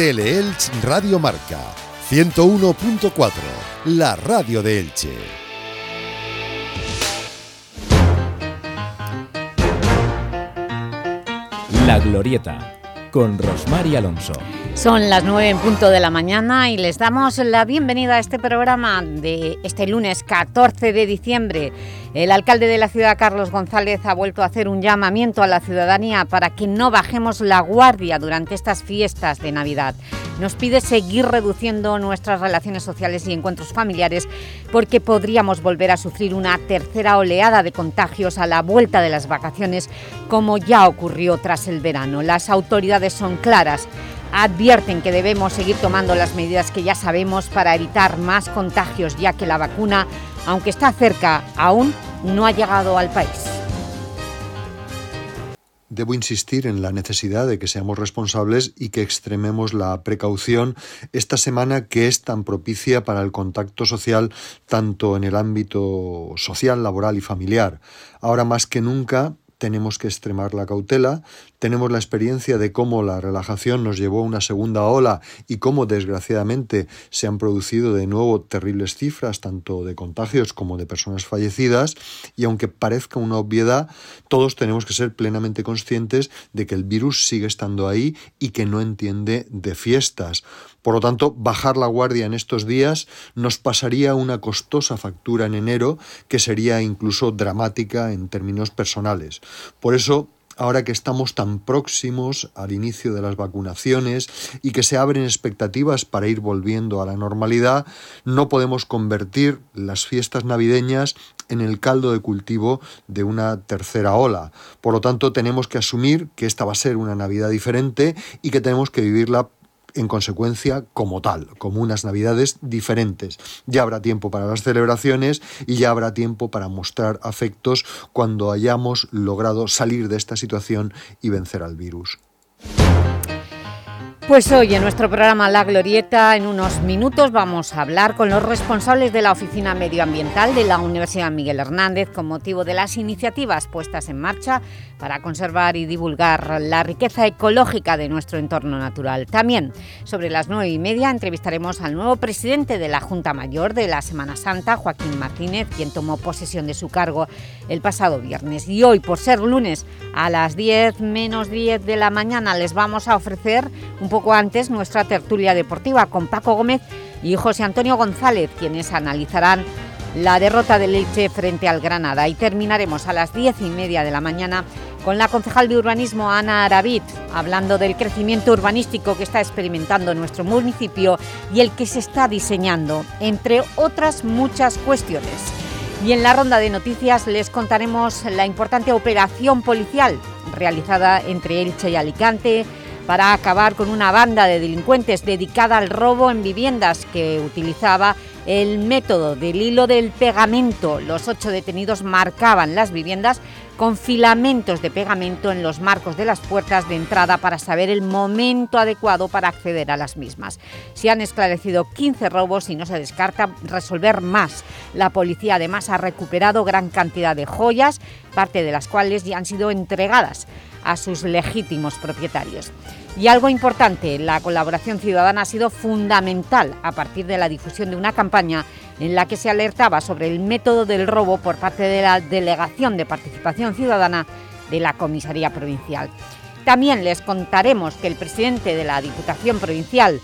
Teleelch Radio Marca 101.4, la radio de Elche. La Glorieta con Rosmar Alonso. Son las nueve en punto de la mañana y les damos la bienvenida a este programa de este lunes 14 de diciembre. El alcalde de la ciudad, Carlos González, ha vuelto a hacer un llamamiento a la ciudadanía para que no bajemos la guardia durante estas fiestas de Navidad. Nos pide seguir reduciendo nuestras relaciones sociales y encuentros familiares porque podríamos volver a sufrir una tercera oleada de contagios a la vuelta de las vacaciones como ya ocurrió tras el verano. Las autoridades son claras advierten que debemos seguir tomando las medidas que ya sabemos para evitar más contagios, ya que la vacuna, aunque está cerca, aún no ha llegado al país. Debo insistir en la necesidad de que seamos responsables y que extrememos la precaución esta semana que es tan propicia para el contacto social tanto en el ámbito social, laboral y familiar. Ahora más que nunca tenemos que extremar la cautela, tenemos la experiencia de cómo la relajación nos llevó a una segunda ola y cómo desgraciadamente se han producido de nuevo terribles cifras, tanto de contagios como de personas fallecidas, y aunque parezca una obviedad, todos tenemos que ser plenamente conscientes de que el virus sigue estando ahí y que no entiende de fiestas. Por lo tanto, bajar la guardia en estos días nos pasaría una costosa factura en enero que sería incluso dramática en términos personales. Por eso, ahora que estamos tan próximos al inicio de las vacunaciones y que se abren expectativas para ir volviendo a la normalidad, no podemos convertir las fiestas navideñas en el caldo de cultivo de una tercera ola. Por lo tanto, tenemos que asumir que esta va a ser una Navidad diferente y que tenemos que vivirla en consecuencia como tal, como unas navidades diferentes. Ya habrá tiempo para las celebraciones y ya habrá tiempo para mostrar afectos cuando hayamos logrado salir de esta situación y vencer al virus. Pues hoy en nuestro programa La Glorieta, en unos minutos vamos a hablar con los responsables de la Oficina Medioambiental de la Universidad Miguel Hernández con motivo de las iniciativas puestas en marcha para conservar y divulgar la riqueza ecológica de nuestro entorno natural. También, sobre las nueve y media, entrevistaremos al nuevo presidente de la Junta Mayor de la Semana Santa, Joaquín Martínez, quien tomó posesión de su cargo el pasado viernes. Y hoy, por ser lunes, a las 10 menos 10 de la mañana, les vamos a ofrecer un poco antes nuestra tertulia deportiva con Paco Gómez y José Antonio González, quienes analizarán la derrota del Leche frente al Granada. Y terminaremos a las diez y media de la mañana con la concejal de urbanismo Ana Aravid, hablando del crecimiento urbanístico que está experimentando nuestro municipio y el que se está diseñando, entre otras muchas cuestiones. Y en la ronda de noticias les contaremos la importante operación policial realizada entre Elche y Alicante, para acabar con una banda de delincuentes dedicada al robo en viviendas que utilizaba el método del hilo del pegamento. Los ocho detenidos marcaban las viviendas con filamentos de pegamento en los marcos de las puertas de entrada para saber el momento adecuado para acceder a las mismas. Se han esclarecido 15 robos y no se descarta resolver más. La policía además ha recuperado gran cantidad de joyas, parte de las cuales ya han sido entregadas a sus legítimos propietarios. Y algo importante, la colaboración ciudadana ha sido fundamental a partir de la difusión de una campaña en la que se alertaba sobre el método del robo por parte de la Delegación de Participación Ciudadana de la Comisaría Provincial. También les contaremos que el presidente de la Diputación Provincial,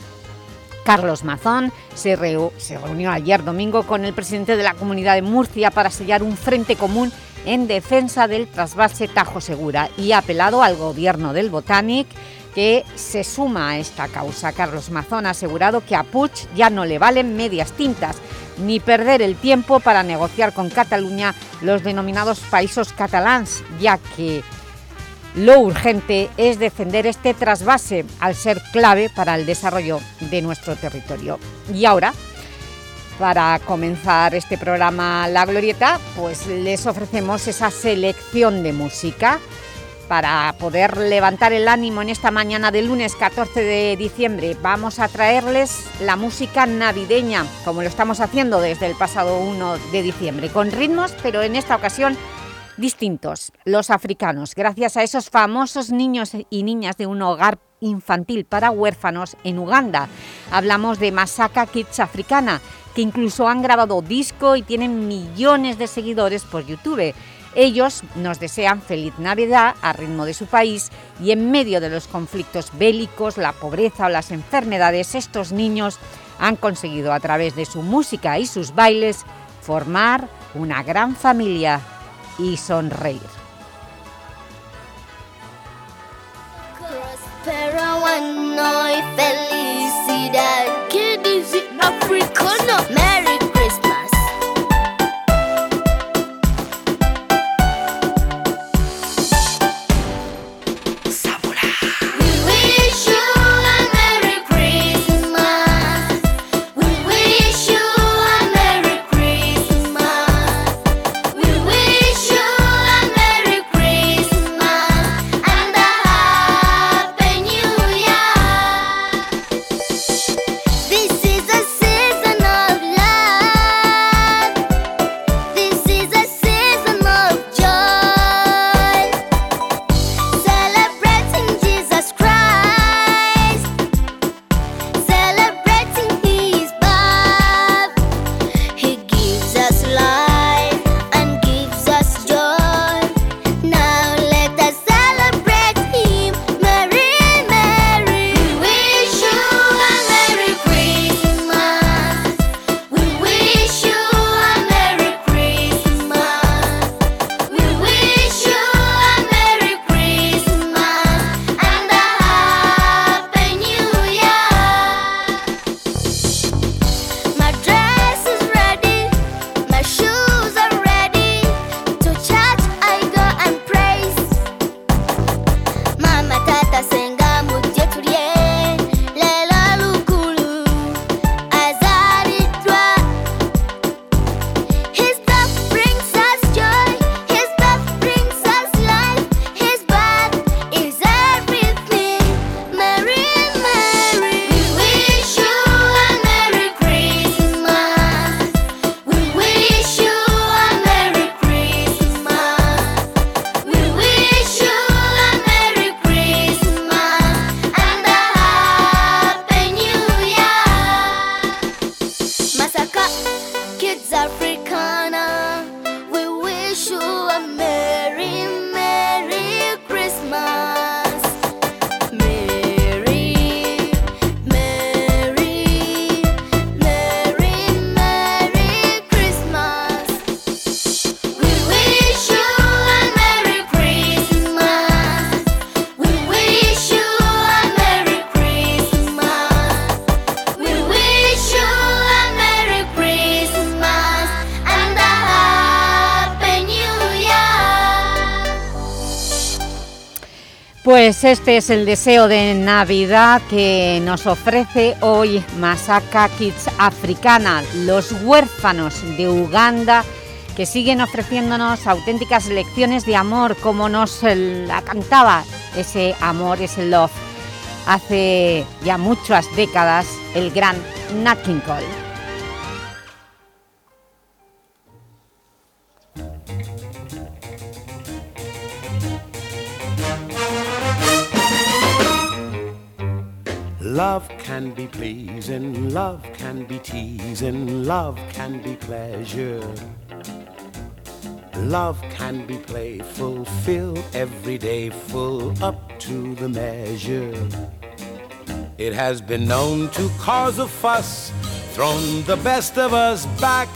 Carlos Mazón, se, reunió ayer domingo con el presidente de la Comunidad de Murcia para sellar un frente común en defensa del trasvase Tajo Segura y ha apelado al gobierno del Botánic que se suma a esta causa. Carlos Mazón ha asegurado que a Puig ya no le valen medias tintas ni perder el tiempo para negociar con Cataluña los denominados países catalans, ya que lo urgente es defender este trasvase al ser clave para el desarrollo de nuestro territorio. Y ahora, para comenzar este programa La Glorieta, pues les ofrecemos esa selección de música para poder levantar el ánimo en esta mañana de lunes 14 de diciembre. Vamos a traerles la música navideña, como lo estamos haciendo desde el pasado 1 de diciembre, con ritmos, pero en esta ocasión distintos, los africanos, gracias a esos famosos niños y niñas de un hogar infantil para huérfanos en Uganda. Hablamos de Masaka Kids Africana, que incluso han grabado disco y tienen millones de seguidores por YouTube. Ellos nos desean feliz Navidad a ritmo de su país y en medio de los conflictos bélicos, la pobreza o las enfermedades, estos niños han conseguido a través de su música y sus bailes formar una gran familia y sonreír. Pero one no felicidad. ¿Qué dice africano? Americano. Pues este es el deseo de Navidad que nos ofrece hoy Masaka Kids Africana, los huérfanos de Uganda que siguen ofreciéndonos auténticas lecciones de amor como nos la cantaba ese amor, ese love hace ya muchas décadas el gran Nat King Cole. Love can be pleasing, love can be teasing, love can be pleasure. Love can be playful, fill every day full up to the measure. It has been known to cause a fuss, thrown the best of us back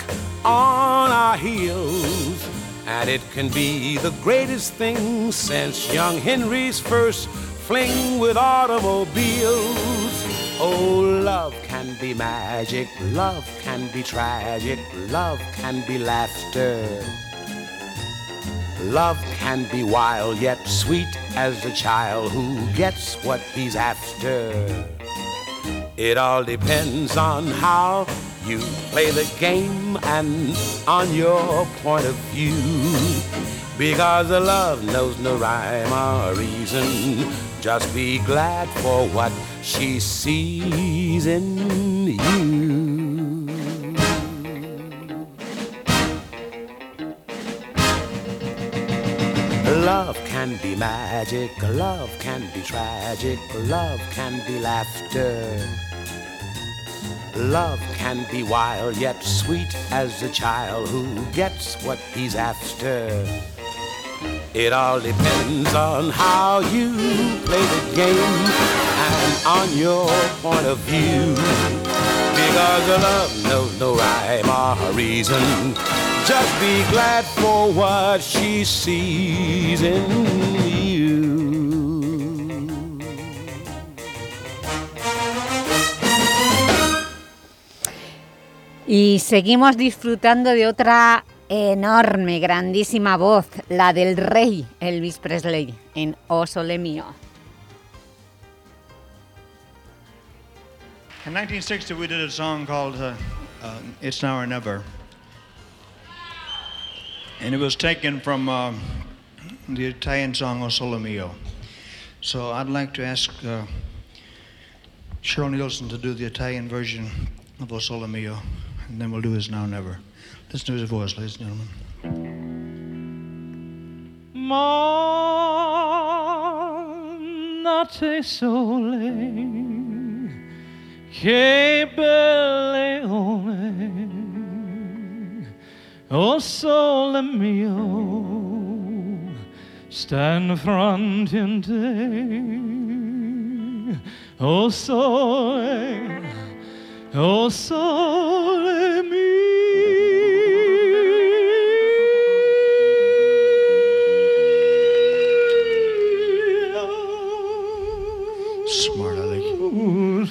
on our heels. And it can be the greatest thing since young Henry's first fling with automobiles. Oh, love can be magic, love can be tragic, love can be laughter. Love can be wild yet sweet as a child who gets what he's after. It all depends on how you play the game and on your point of view. Because love knows no rhyme or reason just be glad for what she sees in you. Love can be magic, love can be tragic, love can be laughter. Love can be wild yet sweet as a child who gets what he's after. It all depends on how you play the game and on your point of view. Because love knows no rhyme or reason. Just be glad for what she sees in you. Y seguimos disfrutando de otra enorme, grandísima voz, la del rey Elvis Presley, en O Sole Mío. In 1960, we did a song called uh, uh, It's Now or Never. And it was taken from uh, the Italian song O Sole Mio. So I'd like to ask uh, Cheryl Nielsen to do the Italian version of O Sole Mio and then we'll do his now or never. Listen to his voice, ladies and gentlemen. Ma notte sole, che bellone, oh sole mio, stand front in te, oh sole, oh sole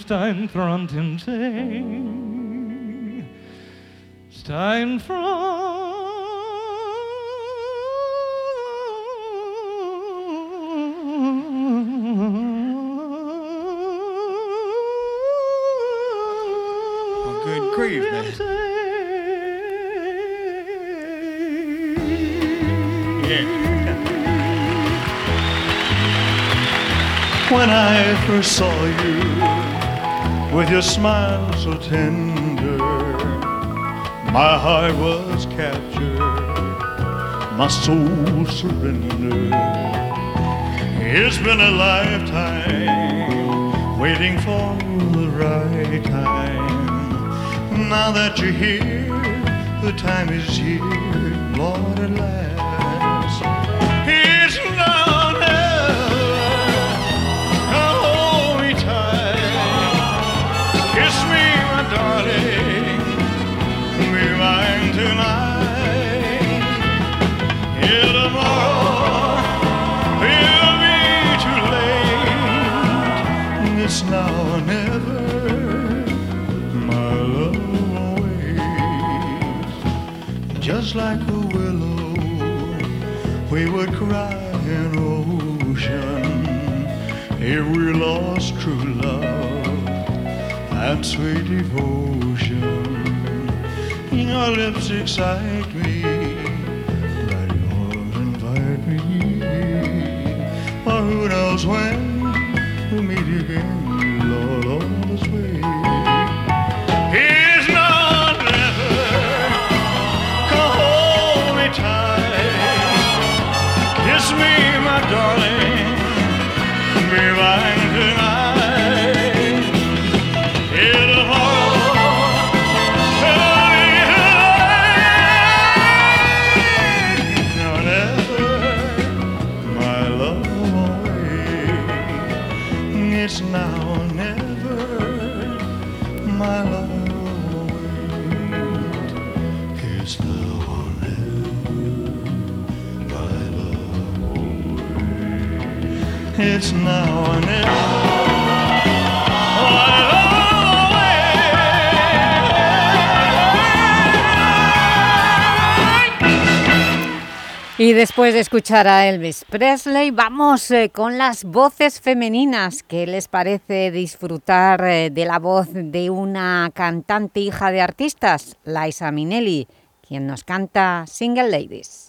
Steinfront See. Well, good grief, man. Yeah. When I first saw you with your smile so tender, my heart was captured, my soul surrendered. It's been a lifetime waiting for the right time. Now that you're here, the time is here, Lord, at last. Just like a willow, we would cry an ocean if we lost true love and sweet devotion. Your lips excite me, like yours invite me. But who knows when Y después de escuchar a Elvis Presley, vamos eh, con las voces femeninas. ¿Qué les parece disfrutar eh, de la voz de una cantante hija de artistas? Liza Minnelli, quien nos canta Single Ladies.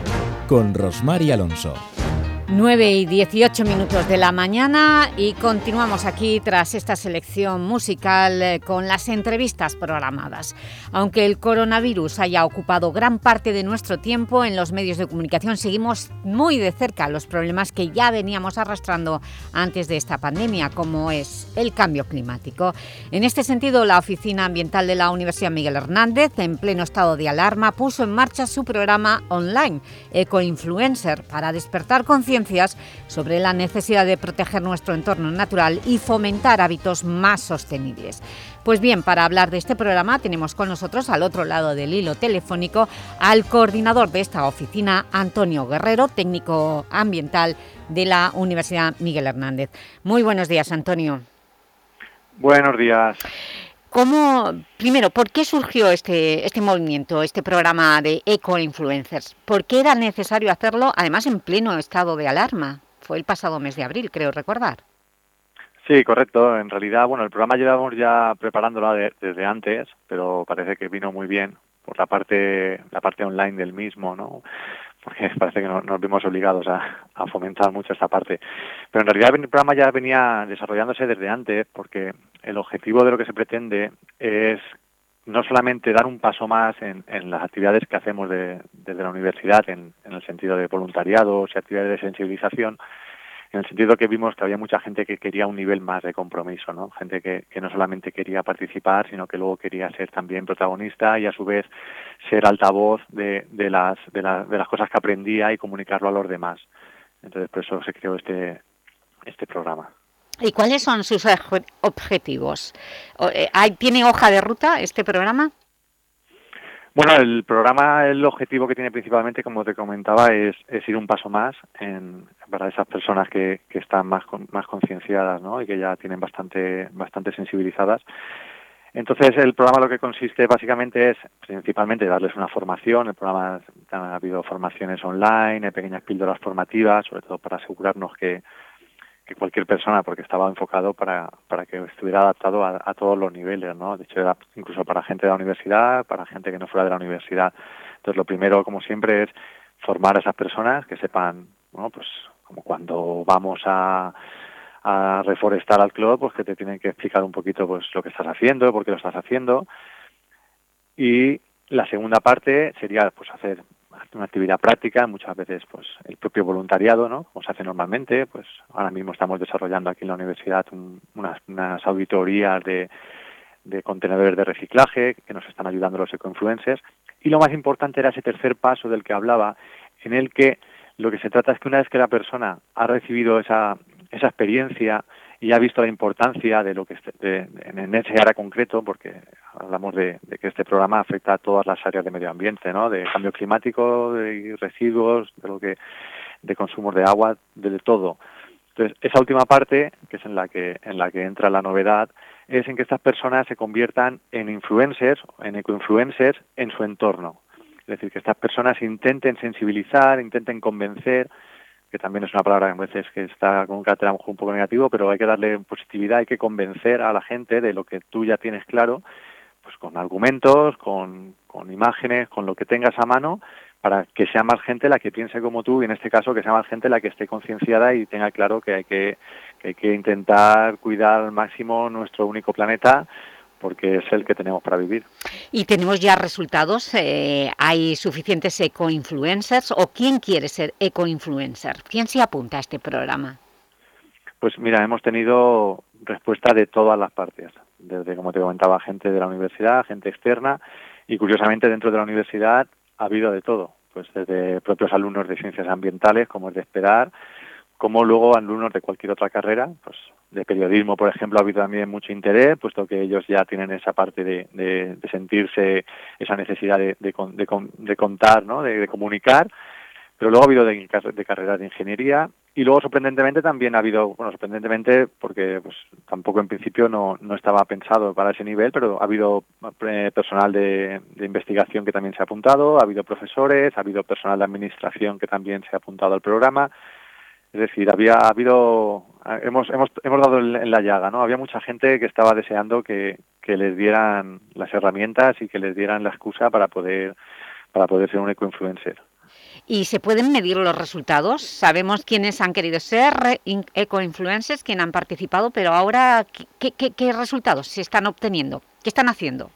con Rosmar y Alonso. 9 y 18 minutos de la mañana y continuamos aquí tras esta selección musical eh, con las entrevistas programadas. Aunque el coronavirus haya ocupado gran parte de nuestro tiempo, en los medios de comunicación seguimos muy de cerca los problemas que ya veníamos arrastrando antes de esta pandemia, como es el cambio climático. En este sentido, la Oficina Ambiental de la Universidad Miguel Hernández, en pleno estado de alarma, puso en marcha su programa online, Ecoinfluencer, para despertar conciencia sobre la necesidad de proteger nuestro entorno natural y fomentar hábitos más sostenibles. Pues bien, para hablar de este programa tenemos con nosotros al otro lado del hilo telefónico al coordinador de esta oficina, Antonio Guerrero, técnico ambiental de la Universidad Miguel Hernández. Muy buenos días, Antonio. Buenos días. ¿Cómo, primero, por qué surgió este, este movimiento, este programa de eco-influencers? ¿Por qué era necesario hacerlo, además en pleno estado de alarma? Fue el pasado mes de abril, creo recordar. Sí, correcto. En realidad, bueno, el programa llevamos ya preparándolo de- desde antes, pero parece que vino muy bien por la parte, la parte online del mismo, ¿no? Porque parece que no- nos vimos obligados a, a fomentar mucho esta parte. Pero en realidad el programa ya venía desarrollándose desde antes, porque el objetivo de lo que se pretende es no solamente dar un paso más en, en las actividades que hacemos de- desde la universidad, en, en el sentido de voluntariados y actividades de sensibilización, en el sentido que vimos que había mucha gente que quería un nivel más de compromiso, ¿no? Gente que, no solamente quería participar, sino que luego quería ser también protagonista y a su vez ser altavoz de, las, de, la- de las cosas que aprendía y comunicarlo a los demás. Entonces, por eso se creó este, este programa. ¿Y cuáles son sus obje- objetivos? Eh, ¿hay- ¿Tiene hoja de ruta este programa? Bueno, el programa, el objetivo que tiene principalmente, como te comentaba, es, es ir un paso más en, para esas personas que, que están más, con- más concienciadas ¿no? y que ya tienen bastante, bastante sensibilizadas. Entonces, el programa lo que consiste básicamente es principalmente darles una formación. El programa ha habido formaciones online, pequeñas píldoras formativas, sobre todo para asegurarnos que, cualquier persona, porque estaba enfocado para, para que estuviera adaptado a, todos los niveles, ¿no? De hecho, era incluso para gente de la universidad, para gente que no fuera de la universidad. Entonces, lo primero, como siempre, es formar a esas personas que sepan, ¿no? Pues como cuando vamos a, a reforestar al club, pues que te tienen que explicar un poquito pues lo que estás haciendo, por qué lo estás haciendo. Y la segunda parte sería pues hacer una actividad práctica, muchas veces pues el propio voluntariado, ¿no? Como se hace normalmente, pues ahora mismo estamos desarrollando aquí en la universidad un- unas, unas auditorías de, de contenedores de reciclaje que nos están ayudando los ecoinfluencers. Y lo más importante era ese tercer paso del que hablaba, en el que lo que se trata es que una vez que la persona ha recibido esa, esa experiencia y ha visto la importancia de lo que este- de- en ese área concreto, porque hablamos de, que este programa afecta a todas las áreas de medio ambiente, ¿no? De cambio climático, de residuos, de lo que de consumos de agua, de, de todo. Entonces, esa última parte, que es en la que en la que entra la novedad, es en que estas personas se conviertan en influencers, en ecoinfluencers en su entorno. Es decir, que estas personas intenten sensibilizar, intenten convencer, que también es una palabra que a veces que está con un carácter un poco negativo, pero hay que darle positividad, hay que convencer a la gente de lo que tú ya tienes claro, pues con argumentos, con, con imágenes, con lo que tengas a mano, para que sea más gente la que piense como tú y en este caso que sea más gente la que esté concienciada y tenga claro que hay que, que hay que intentar cuidar al máximo nuestro único planeta porque es el que tenemos para vivir. ¿Y tenemos ya resultados? Eh, ¿Hay suficientes eco-influencers? ¿O quién quiere ser eco-influencer? ¿Quién se apunta a este programa? Pues mira, hemos tenido respuesta de todas las partes, desde, como te comentaba, gente de la universidad, gente externa, y curiosamente dentro de la universidad ha habido de todo, pues desde propios alumnos de ciencias ambientales, como es de esperar, como luego alumnos de cualquier otra carrera, pues de periodismo, por ejemplo, ha habido también mucho interés, puesto que ellos ya tienen esa parte de, de- de sentirse, esa necesidad de, de con- de con- de contar, ¿no? de, comunicar, pero luego ha habido de, de carreras de ingeniería y luego sorprendentemente también ha habido, bueno, sorprendentemente porque pues tampoco en principio no, estaba pensado para ese nivel, pero ha habido eh, personal de investigación que también se ha apuntado, ha habido profesores, ha habido personal de administración que también se ha apuntado al programa. Es decir, había ha habido hemos hemos hemos dado en la llaga, ¿no? Había mucha gente que estaba deseando que, que les dieran las herramientas y que les dieran la excusa para poder para poder ser un ecoinfluencer. ¿Y se pueden medir los resultados? Sabemos quiénes han querido ser eco-influencers, quién han participado, pero ahora, ¿qué, qué- qué resultados se están obteniendo? ¿Qué están haciendo?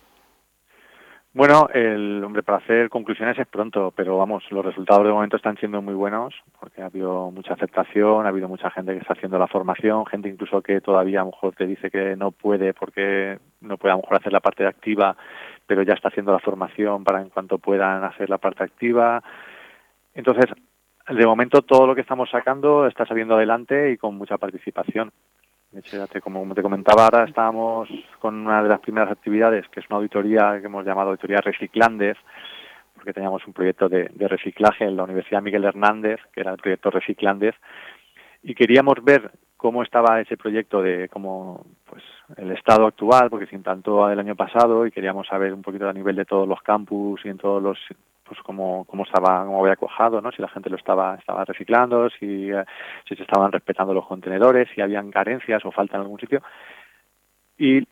Bueno, el hombre para hacer conclusiones es pronto, pero vamos, los resultados de momento están siendo muy buenos porque ha habido mucha aceptación, ha habido mucha gente que está haciendo la formación, gente incluso que todavía a lo mejor te dice que no puede porque no puede a lo mejor hacer la parte activa, pero ya está haciendo la formación para en cuanto puedan hacer la parte activa. Entonces, de momento todo lo que estamos sacando está saliendo adelante y con mucha participación. De como te comentaba, ahora estábamos con una de las primeras actividades, que es una auditoría que hemos llamado Auditoría Reciclandes, porque teníamos un proyecto de, de reciclaje en la Universidad Miguel Hernández, que era el proyecto Reciclandes, y queríamos ver cómo estaba ese proyecto de cómo pues el estado actual, porque se implantó el año pasado y queríamos saber un poquito a nivel de todos los campus y en todos los pues cómo, cómo estaba, cómo había cuajado, ¿no? Si la gente lo estaba, estaba reciclando, si, eh, si se estaban respetando los contenedores, si habían carencias o falta en algún sitio. Y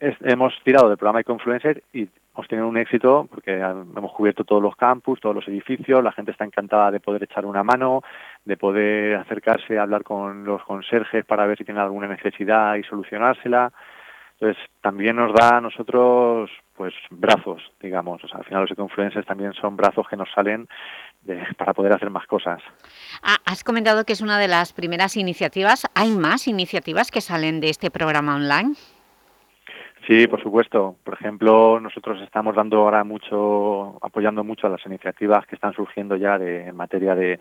es- hemos tirado del programa Ecoinfluencer y hemos tenido un éxito porque hemos cubierto todos los campus, todos los edificios, la gente está encantada de poder echar una mano, de poder acercarse a hablar con los conserjes para ver si tienen alguna necesidad y solucionársela. Entonces, también nos da a nosotros pues brazos, digamos. O sea, al final los ecoinfluencers también son brazos que nos salen de- para poder hacer más cosas. Ah, has comentado que es una de las primeras iniciativas. ¿Hay más iniciativas que salen de este programa online? Sí, por supuesto. Por ejemplo, nosotros estamos dando ahora mucho, apoyando mucho a las iniciativas que están surgiendo ya de, en materia de,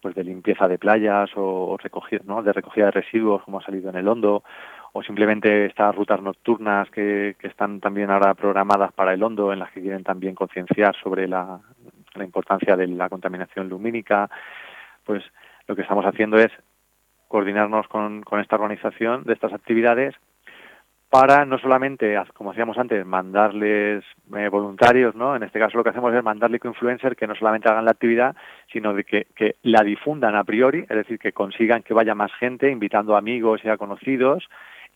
pues de limpieza de playas o, o recogida, ¿no? de recogida de residuos, como ha salido en el Hondo, o simplemente estas rutas nocturnas que, están también ahora programadas para el Hondo, en las que quieren también concienciar sobre la, importancia de la contaminación lumínica. Pues lo que estamos haciendo es coordinarnos con, con esta organización de estas actividades para no solamente, como hacíamos antes, mandarles eh, voluntarios, ¿no? En este caso lo que hacemos es mandarle influencers que no solamente hagan la actividad, sino de que, que la difundan a priori, es decir, que consigan que vaya más gente, invitando amigos y a conocidos,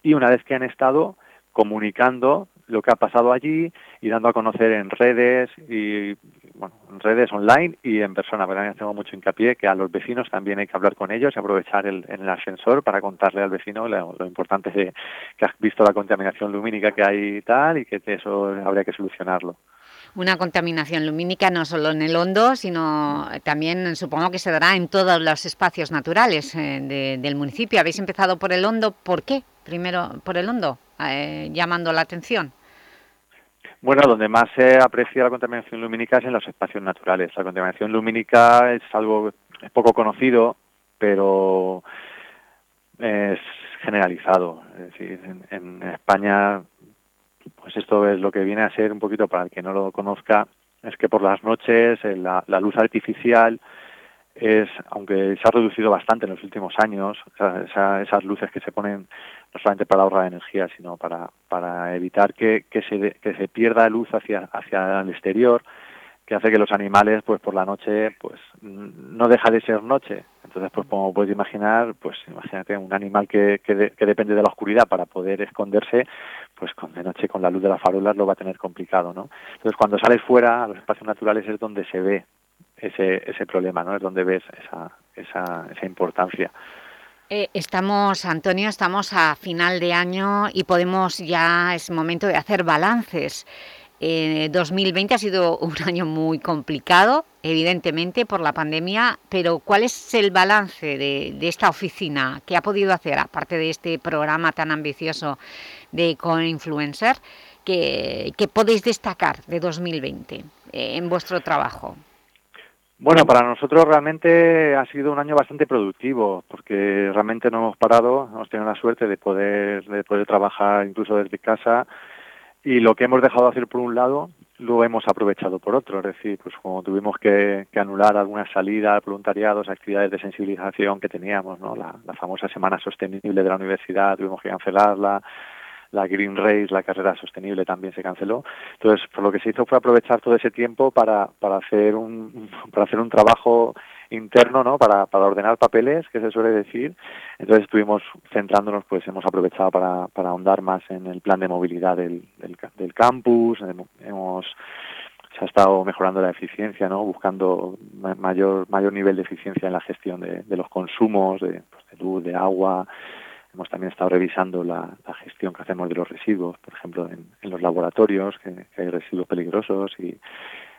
y una vez que han estado comunicando lo que ha pasado allí y dando a conocer en redes y bueno, en redes online y en persona. Pero también hacemos mucho hincapié que a los vecinos también hay que hablar con ellos y aprovechar el, en el ascensor para contarle al vecino lo, importante de que has visto la contaminación lumínica que hay y tal y que eso habría que solucionarlo. Una contaminación lumínica no solo en el hondo, sino también supongo que se dará en todos los espacios naturales eh, de- del municipio. Habéis empezado por el hondo, ¿por qué? Primero por el hondo, eh, llamando la atención. Bueno, donde más se aprecia la contaminación lumínica es en los espacios naturales. La contaminación lumínica es algo poco conocido, pero es generalizado. Es decir, en, en España, pues esto es lo que viene a ser un poquito para el que no lo conozca, es que por las noches eh, la luz artificial es, aunque se ha reducido bastante en los últimos años, esa- esas luces que se ponen no solamente para ahorrar energía, sino para, para evitar que, que, se, que se pierda luz hacia, hacia el exterior, que hace que los animales, pues por la noche, pues no deja de ser noche. Entonces, pues como puedes imaginar, pues imagínate un animal que, que, de- que depende de la oscuridad para poder esconderse, pues con de noche con la luz de las farolas lo va a tener complicado, ¿no? Entonces, cuando sales fuera a los espacios naturales es donde se ve ese, ese problema, ¿no? Es donde ves esa, esa, esa importancia. Eh, estamos, Antonio, estamos a final de año y podemos ya, es momento de hacer balances. Eh, 2020 ha sido un año muy complicado, evidentemente, por la pandemia, pero ¿cuál es el balance de, de esta oficina? ¿Qué ha podido hacer, aparte de este programa tan ambicioso de Co-Influencer, que, que podéis destacar de 2020 eh, en vuestro trabajo? Bueno, para nosotros realmente ha sido un año bastante productivo, porque realmente no hemos parado, hemos tenido la suerte de poder, de poder trabajar incluso desde casa. Y lo que hemos dejado de hacer por un lado lo hemos aprovechado por otro, es decir, pues como tuvimos que, que anular algunas salidas, voluntariados, actividades de sensibilización que teníamos, ¿no? La, la famosa Semana Sostenible de la universidad, tuvimos que cancelarla, la Green Race, la carrera sostenible también se canceló. Entonces, por lo que se hizo fue aprovechar todo ese tiempo para, para hacer un para hacer un trabajo interno, ¿no? Para, para ordenar papeles, que se suele decir. Entonces estuvimos centrándonos, pues hemos aprovechado para, para ahondar más en el plan de movilidad del, del, ca- del campus, hemos, se ha estado mejorando la eficiencia, ¿no? Buscando ma- mayor mayor nivel de eficiencia en la gestión de, de los consumos, de, pues, de luz, de agua, Hemos también estado revisando la, la gestión que hacemos de los residuos, por ejemplo, en, en los laboratorios, que, que hay residuos peligrosos y,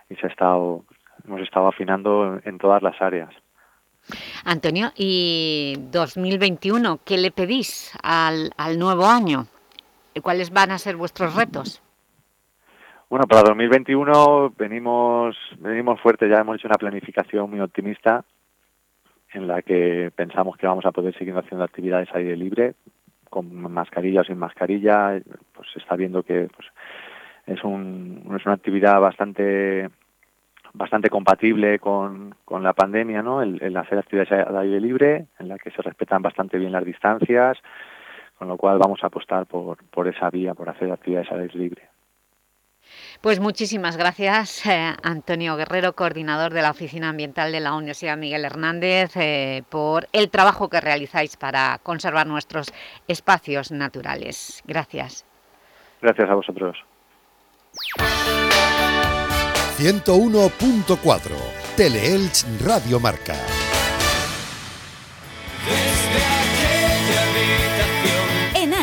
y se ha estado, hemos estado afinando en, en todas las áreas. Antonio, y 2021, ¿qué le pedís al, al nuevo año? ¿Cuáles van a ser vuestros retos? Bueno, para 2021 venimos, venimos fuerte, ya hemos hecho una planificación muy optimista en la que pensamos que vamos a poder seguir haciendo actividades al aire libre, con mascarilla o sin mascarilla, pues se está viendo que pues, es, un, es una actividad bastante bastante compatible con, con la pandemia, ¿no? El, el hacer actividades al aire libre, en la que se respetan bastante bien las distancias, con lo cual vamos a apostar por, por esa vía, por hacer actividades al aire libre. Pues muchísimas gracias, eh, Antonio Guerrero, coordinador de la Oficina Ambiental de la Universidad Miguel Hernández, eh, por el trabajo que realizáis para conservar nuestros espacios naturales. Gracias. Gracias a vosotros. 101.4 Teleelch Radio Marca.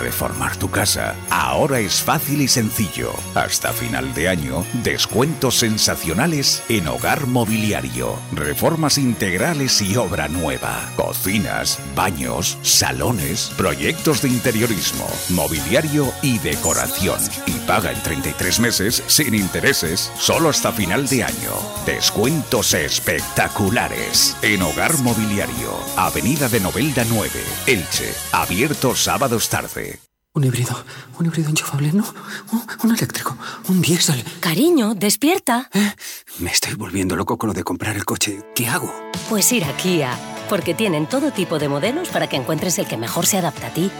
Reformar tu casa ahora es fácil y sencillo. Hasta final de año, descuentos sensacionales en hogar mobiliario, reformas integrales y obra nueva, cocinas, baños, salones, proyectos de interiorismo, mobiliario y decoración. Y paga en 33 meses sin intereses, solo hasta final de año. Descuentos espectaculares en hogar mobiliario, Avenida de Novelda 9, Elche, abierto sábados tarde. Un híbrido, un híbrido enchufable, no, un, un eléctrico, un diésel. Cariño, despierta. Me estoy volviendo loco con lo de comprar el coche. ¿Qué hago? Pues ir a Kia, porque tienen todo tipo de modelos para que encuentres el que mejor se adapta a ti.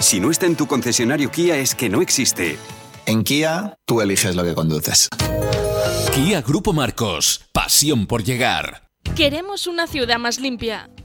Si no está en tu concesionario Kia es que no existe. En Kia, tú eliges lo que conduces. Kia Grupo Marcos. Pasión por llegar. Queremos una ciudad más limpia.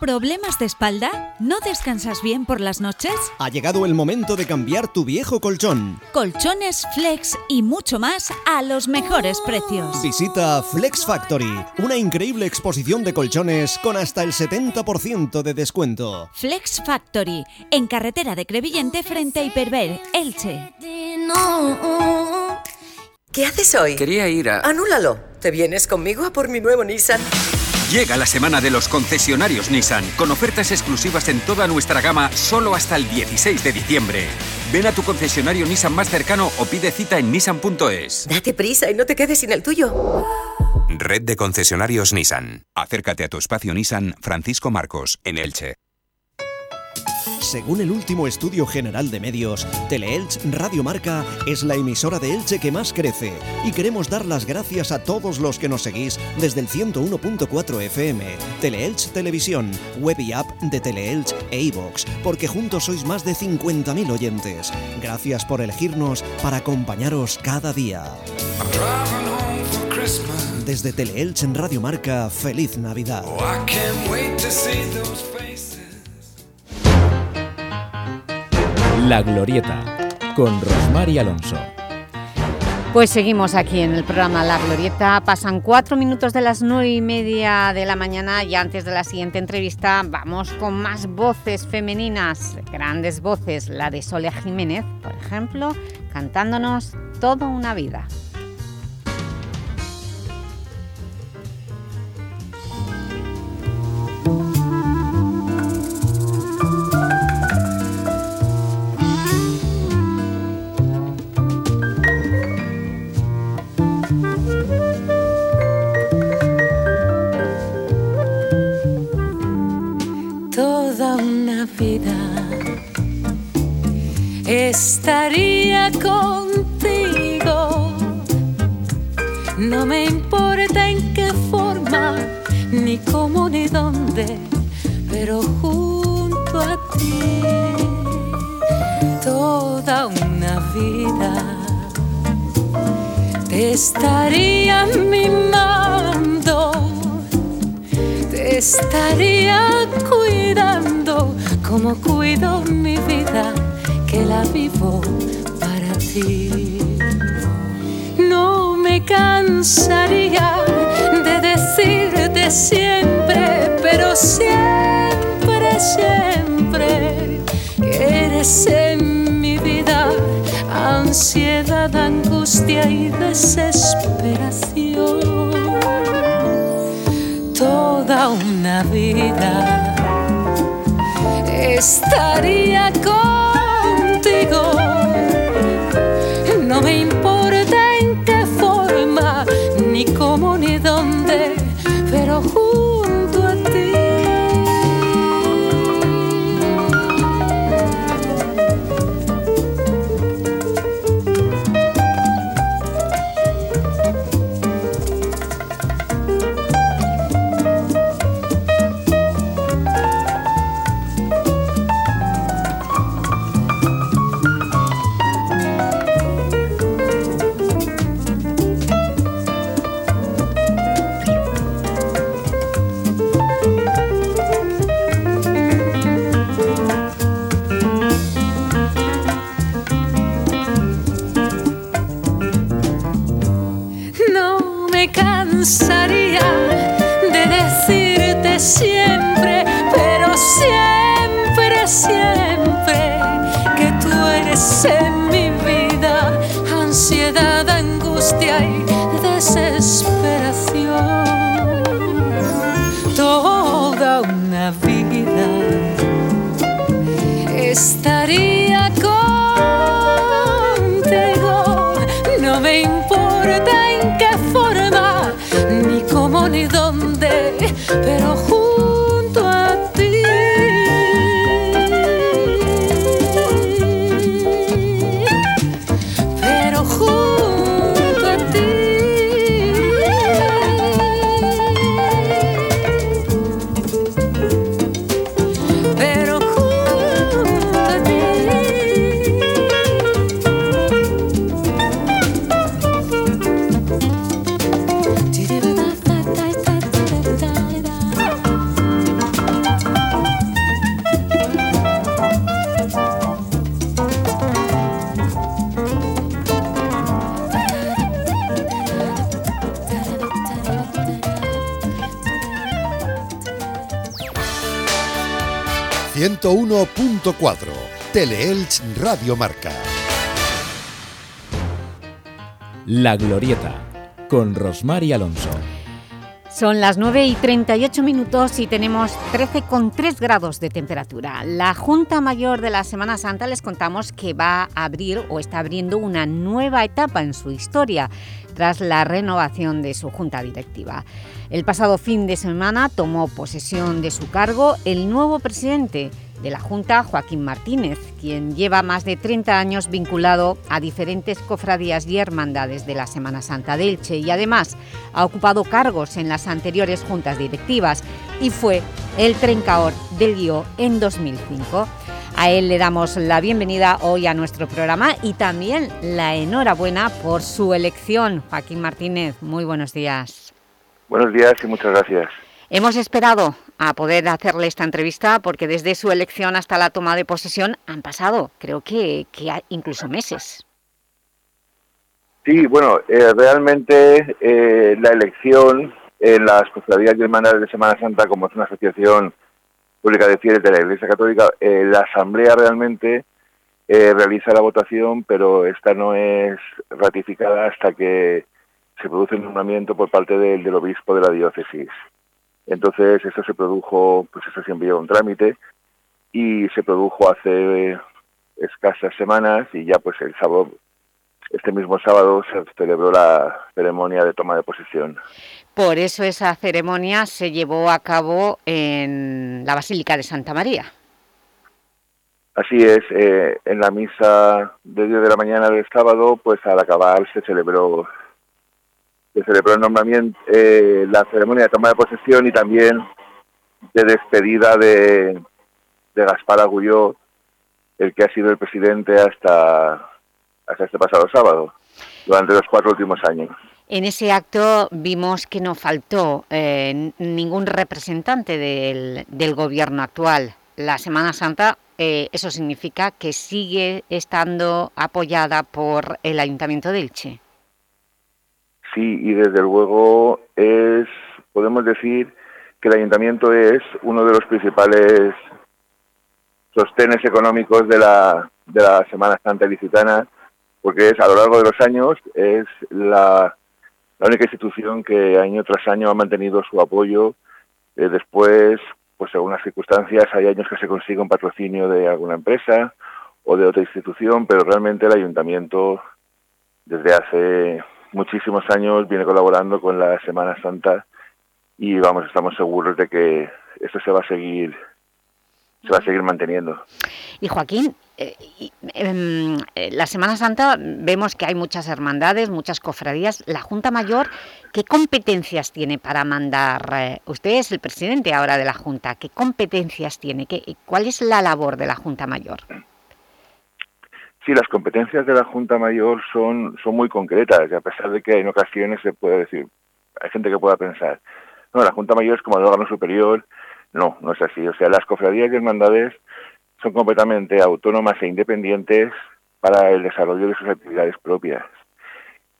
¿Problemas de espalda? ¿No descansas bien por las noches? Ha llegado el momento de cambiar tu viejo colchón. Colchones, flex y mucho más a los mejores precios. Visita Flex Factory, una increíble exposición de colchones con hasta el 70% de descuento. Flex Factory, en carretera de Crevillente frente a Hiperver, Elche. ¿Qué haces hoy? Quería ir a... Anúlalo. ¿Te vienes conmigo a por mi nuevo Nissan? Llega la semana de los concesionarios Nissan, con ofertas exclusivas en toda nuestra gama solo hasta el 16 de diciembre. Ven a tu concesionario Nissan más cercano o pide cita en nissan.es. Date prisa y no te quedes sin el tuyo. Red de concesionarios Nissan. Acércate a tu espacio Nissan Francisco Marcos, en Elche. Según el último estudio general de medios, Teleelch Radio Marca es la emisora de Elche que más crece y queremos dar las gracias a todos los que nos seguís desde el 101.4 FM, Teleelch Televisión, web y app de Teleelch e iVox, porque juntos sois más de 50.000 oyentes. Gracias por elegirnos para acompañaros cada día. Desde Teleelch en Radio Marca, feliz Navidad. La Glorieta, con Rosmar y Alonso. Pues seguimos aquí en el programa La Glorieta. Pasan cuatro minutos de las nueve y media de la mañana y antes de la siguiente entrevista vamos con más voces femeninas, grandes voces. La de Sole Jiménez, por ejemplo, cantándonos Toda una vida. Estaría contigo. No me importa en qué forma ni cómo ni dónde, pero junto a ti toda una vida te estaría mimando, te estaría cuidando como cuido mi vida que la vivo para ti. No me cansaría de decirte siempre, pero siempre, siempre que eres en mi vida ansiedad, angustia y desesperación. Toda una vida estaría contigo. 101.4 Teleelch Radio Marca. La Glorieta, con Rosmar y Alonso. Son las 9 y 38 minutos y tenemos 13,3 grados de temperatura. La Junta Mayor de la Semana Santa les contamos que va a abrir o está abriendo una nueva etapa en su historia tras la renovación de su Junta Directiva. El pasado fin de semana tomó posesión de su cargo el nuevo presidente de la Junta, Joaquín Martínez, quien lleva más de 30 años vinculado a diferentes cofradías y hermandades de la Semana Santa de Elche y además ha ocupado cargos en las anteriores juntas directivas y fue el trencaor del Guió en 2005. A él le damos la bienvenida hoy a nuestro programa y también la enhorabuena por su elección. Joaquín Martínez, muy buenos días. Buenos días y muchas gracias. Hemos esperado a poder hacerle esta entrevista porque desde su elección hasta la toma de posesión han pasado, creo que, que incluso meses. Sí, bueno, eh, realmente eh, la elección en las cofradías y de Semana Santa, como es una asociación pública de fieles de la Iglesia Católica, eh, la Asamblea realmente eh, realiza la votación, pero esta no es ratificada hasta que se produce un nombramiento por parte del obispo de la diócesis. Entonces, eso se produjo, pues eso se envió un trámite y se produjo hace escasas semanas y ya pues el sábado, este mismo sábado se celebró la ceremonia de toma de posesión. Por eso esa ceremonia se llevó a cabo en la Basílica de Santa María. Así es, eh, en la misa de 10 de la mañana del sábado, pues al acabar se celebró se celebró el nombramiento, eh, la ceremonia de toma de posesión y también de despedida de, de Gaspar Agulló, el que ha sido el presidente hasta, hasta este pasado sábado, durante los cuatro últimos años. En ese acto vimos que no faltó eh, ningún representante del, del gobierno actual. La Semana Santa, eh, eso significa que sigue estando apoyada por el Ayuntamiento de Elche. Sí, y desde luego es, podemos decir que el ayuntamiento es uno de los principales sostenes económicos de la, de la Semana Santa Ilicitana, porque es a lo largo de los años es la, la única institución que año tras año ha mantenido su apoyo. Eh, después, pues según las circunstancias, hay años que se consigue un patrocinio de alguna empresa o de otra institución, pero realmente el ayuntamiento desde hace muchísimos años viene colaborando con la Semana Santa y vamos, estamos seguros de que esto se va a seguir se va a seguir manteniendo. Y Joaquín, eh, em, eh, la Semana Santa vemos que hay muchas hermandades, muchas cofradías. La Junta Mayor, ¿qué competencias tiene para mandar? eh, usted es el presidente ahora de la Junta. ¿Qué competencias tiene? ¿Qué, ¿Cuál es la labor de la Junta Mayor? Sí, las competencias de la Junta Mayor son, son muy concretas, a pesar de que en ocasiones se puede decir, hay gente que pueda pensar, no, la Junta Mayor es como el órgano superior, no, no es así. O sea, las cofradías y hermandades son completamente autónomas e independientes para el desarrollo de sus actividades propias.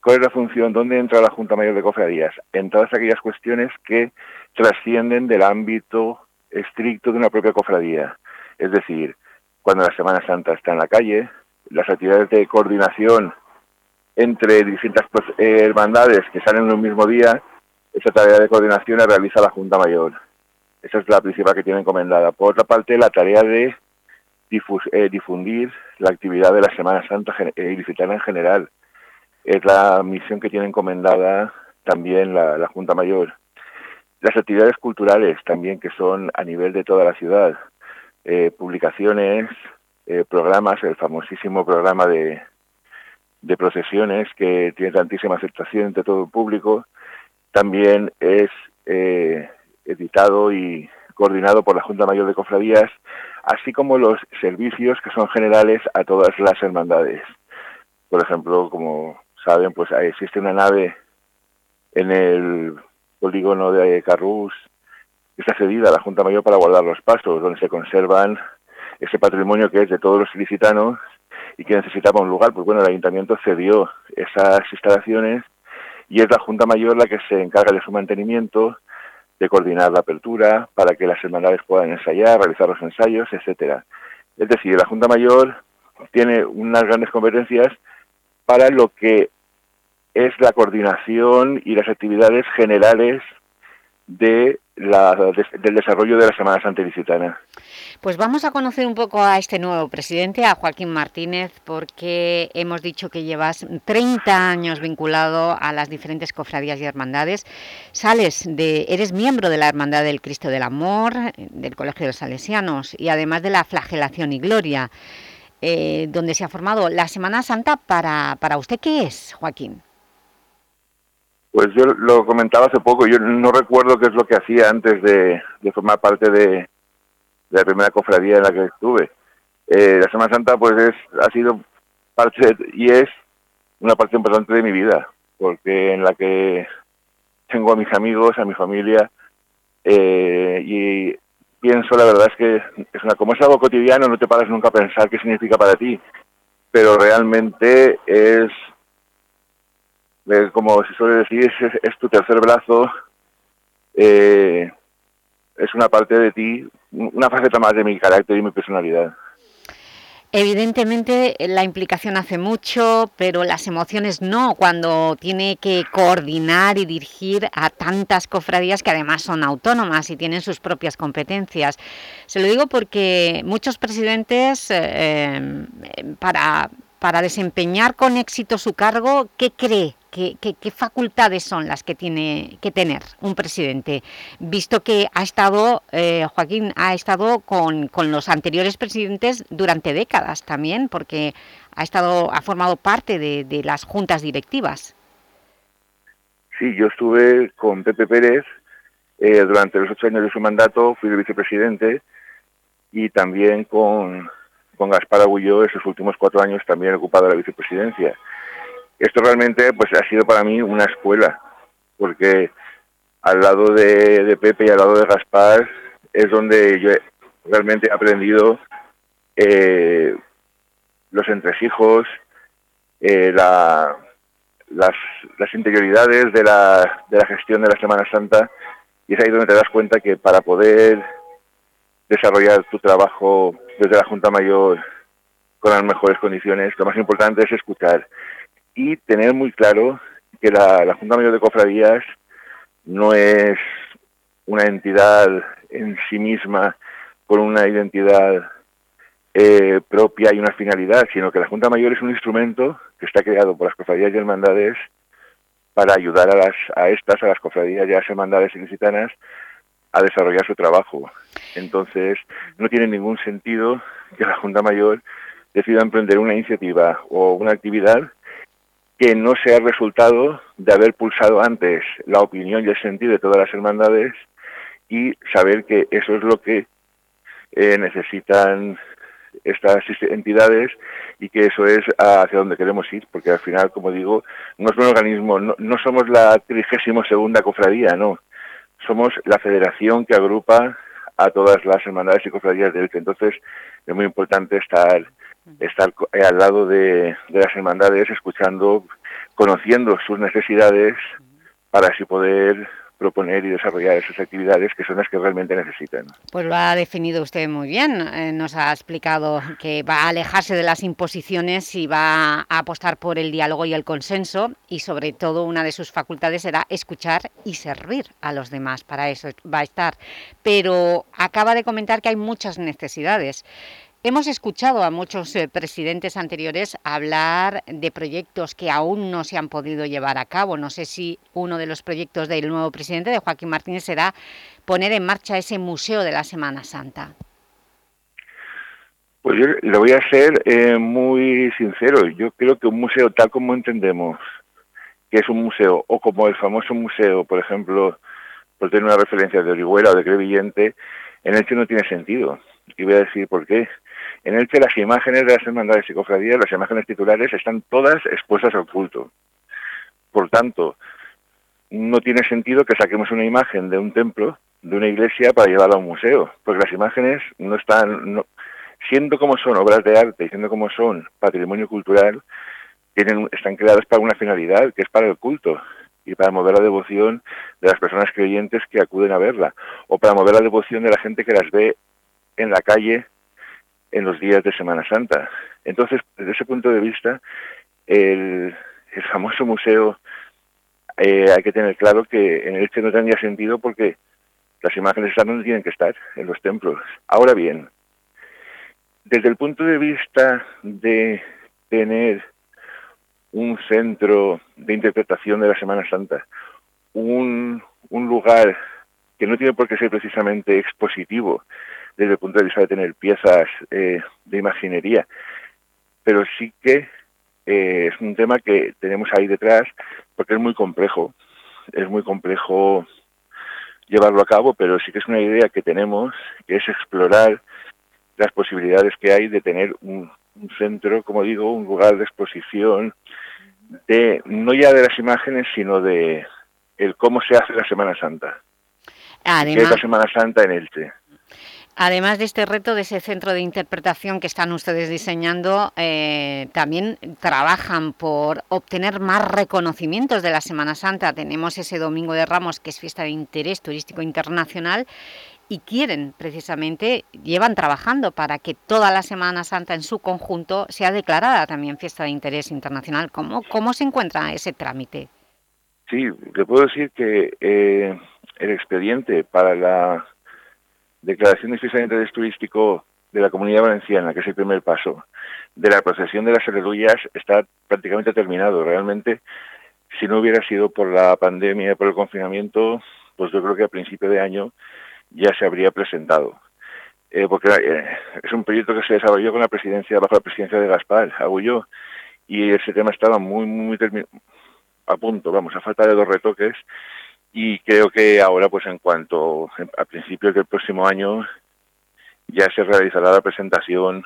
¿Cuál es la función? ¿Dónde entra la Junta Mayor de Cofradías? En todas aquellas cuestiones que trascienden del ámbito estricto de una propia cofradía. Es decir, cuando la Semana Santa está en la calle, las actividades de coordinación entre distintas pues, eh, hermandades que salen en un mismo día, esa tarea de coordinación la realiza la Junta Mayor. Esa es la principal que tiene encomendada. Por otra parte, la tarea de eh, difundir la actividad de la Semana Santa gen- eh, ilicitana en general. Es la misión que tiene encomendada también la, Junta Mayor. Las actividades culturales también que son a nivel de toda la ciudad. Publicaciones, eh, programas, el famosísimo programa de, de procesiones que tiene tantísima aceptación entre todo el público, también es eh, editado y coordinado por la Junta Mayor de Cofradías, así como los servicios que son generales a todas las hermandades. Por ejemplo, como saben, pues existe una nave en el polígono de Carrús que está cedida a la Junta Mayor para guardar los pasos, donde se conservan ese patrimonio que es de todos los ilicitanos y que necesitaba un lugar. Pues bueno, el ayuntamiento cedió esas instalaciones y es la Junta Mayor la que se encarga de su mantenimiento, de coordinar la apertura para que las hermandades puedan ensayar, realizar los ensayos, etcétera. Es decir, la Junta Mayor tiene unas grandes competencias para lo que es la coordinación y las actividades generales de la, de- del desarrollo de la Semana Santa Ilicitana. Pues vamos a conocer un poco a este nuevo presidente, a Joaquín Martínez, porque hemos dicho que llevas 30 años vinculado a las diferentes cofradías y hermandades. Sales de, eres miembro de la Hermandad del Cristo del Amor, del Colegio de los Salesianos y además de la Flagelación y Gloria, eh, donde se ha formado la Semana Santa. Para, para usted, ¿qué es, Joaquín? Pues yo lo comentaba hace poco, yo no recuerdo qué es lo que hacía antes de, formar parte de, la primera cofradía en la que estuve. Eh, la Semana Santa pues es, ha sido parte y es una parte importante de mi vida, porque en la que tengo a mis amigos, a mi familia, eh, y pienso, la verdad es que es una, como es algo cotidiano, no te paras nunca a pensar qué significa para ti, pero realmente es eh, como se suele decir, es, tu tercer brazo, eh, es una parte de ti, una faceta más de mi carácter y mi personalidad. Evidentemente la implicación hace mucho, pero las emociones no, cuando tiene que coordinar y dirigir a tantas cofradías que además son autónomas y tienen sus propias competencias. Se lo digo porque muchos presidentes, eh, eh, para, para desempeñar con éxito su cargo, ¿qué cree? ¿Qué, qué, qué facultades son las que tiene que tener un presidente? Visto que ha estado, eh, Joaquín, ha estado con, los anteriores presidentes durante décadas también, porque ha, estado, ha formado parte de, las juntas directivas. Sí, yo estuve con Pepe Pérez eh, durante los ocho años de su mandato, fui vicepresidente y también con, con Gaspar Agulló esos últimos cuatro años también ocupado la vicepresidencia. Esto realmente pues ha sido para mí una escuela, porque al lado de, Pepe y al lado de Gaspar es donde yo he- realmente he aprendido eh, los entresijos, eh, la, las, interioridades de la gestión de la Semana Santa y es ahí donde te das cuenta que para poder desarrollar tu trabajo desde la Junta Mayor con las mejores condiciones, lo más importante es escuchar y tener muy claro que la, Junta Mayor de Cofradías no es una entidad en sí misma con una identidad eh, propia y una finalidad, sino que la Junta Mayor es un instrumento que está creado por las cofradías y hermandades para ayudar a, las, a estas, a las cofradías y a las hermandades ilicitanas a desarrollar su trabajo. Entonces, no tiene ningún sentido que la Junta Mayor decida emprender una iniciativa o una actividad que no sea resultado de haber pulsado antes la opinión y el sentido de todas las hermandades y saber que eso es lo que eh, necesitan estas entidades y que eso es hacia donde queremos ir, porque al final, como digo, no es un organismo, no, no somos la trigésimo segunda cofradía, no, somos la federación que agrupa a todas las hermandades y cofradías del Elche. Entonces, es muy importante estar estar eh, al lado de, de las hermandades, escuchando, conociendo sus necesidades para así poder proponer y desarrollar esas actividades que son las que realmente necesitan. Pues lo ha definido usted muy bien. Eh, nos ha explicado que va a alejarse de las imposiciones y va a apostar por el diálogo y el consenso y sobre todo una de sus facultades será escuchar y servir a los demás. Para eso va a estar. Pero acaba de comentar que hay muchas necesidades. Hemos escuchado a muchos eh, presidentes anteriores hablar de proyectos que aún no se han podido llevar a cabo. No sé si uno de los proyectos del nuevo presidente, de Joaquín Martínez, será poner en marcha ese museo de la Semana Santa. Pues yo le voy a ser eh, muy sincero. Yo creo que un museo tal como entendemos que es un museo, o como el famoso museo, por ejemplo, por tener una referencia de Orihuela o de Crevillente, en Elche no tiene sentido. Y voy a decir por qué. En Elche las imágenes de las hermandades y cofradías, las imágenes titulares, están todas expuestas al culto. Por tanto, no tiene sentido que saquemos una imagen de un templo, de una iglesia, para llevarla a un museo, porque las imágenes no están, siendo como son obras de arte y siendo como son patrimonio cultural, tienen, están creadas para una finalidad, que es para el culto y para mover la devoción de las personas creyentes que acuden a verla, o para mover la devoción de la gente que las ve en la calle en los días de Semana Santa. Entonces, desde ese punto de vista, el, famoso museo eh, hay que tener claro que en Elche no tendría sentido porque las imágenes están donde tienen que estar, en los templos. Ahora bien, desde el punto de vista de tener un centro de interpretación de la Semana Santa, un, un lugar que no tiene por qué ser precisamente expositivo desde el punto de vista de tener piezas eh, de imaginería, pero sí que eh, es un tema que tenemos ahí detrás porque es muy complejo, es muy complejo llevarlo a cabo, pero sí que es una idea que tenemos, que es explorar las posibilidades que hay de tener un, un centro, como digo, un lugar de exposición de no ya de las imágenes, sino de el cómo se hace la Semana Santa. ¿Qué es Además, la Semana Santa en Elche? Además de este reto de ese centro de interpretación que están ustedes diseñando, eh, también trabajan por obtener más reconocimientos de la Semana Santa. Tenemos ese Domingo de Ramos, que es fiesta de interés turístico internacional, y quieren precisamente, llevan trabajando para que toda la Semana Santa en su conjunto sea declarada también fiesta de interés internacional. ¿Cómo, cómo se encuentra ese trámite? Sí, le puedo decir que eh, el expediente para la declaración de fiesta de interés turístico de la Comunidad Valenciana, que es el primer paso, de la procesión de las aleluyas, está prácticamente terminado. Realmente, si no hubiera sido por la pandemia, por el confinamiento, pues yo creo que a principio de año ya se habría presentado. Eh, porque eh, es un proyecto que se desarrolló con la presidencia, bajo la presidencia de Gaspar Agulló, y ese tema estaba muy, muy, termi- a punto, vamos, a falta de dos retoques y creo que ahora, pues en cuanto a principios del próximo año, ya se realizará la presentación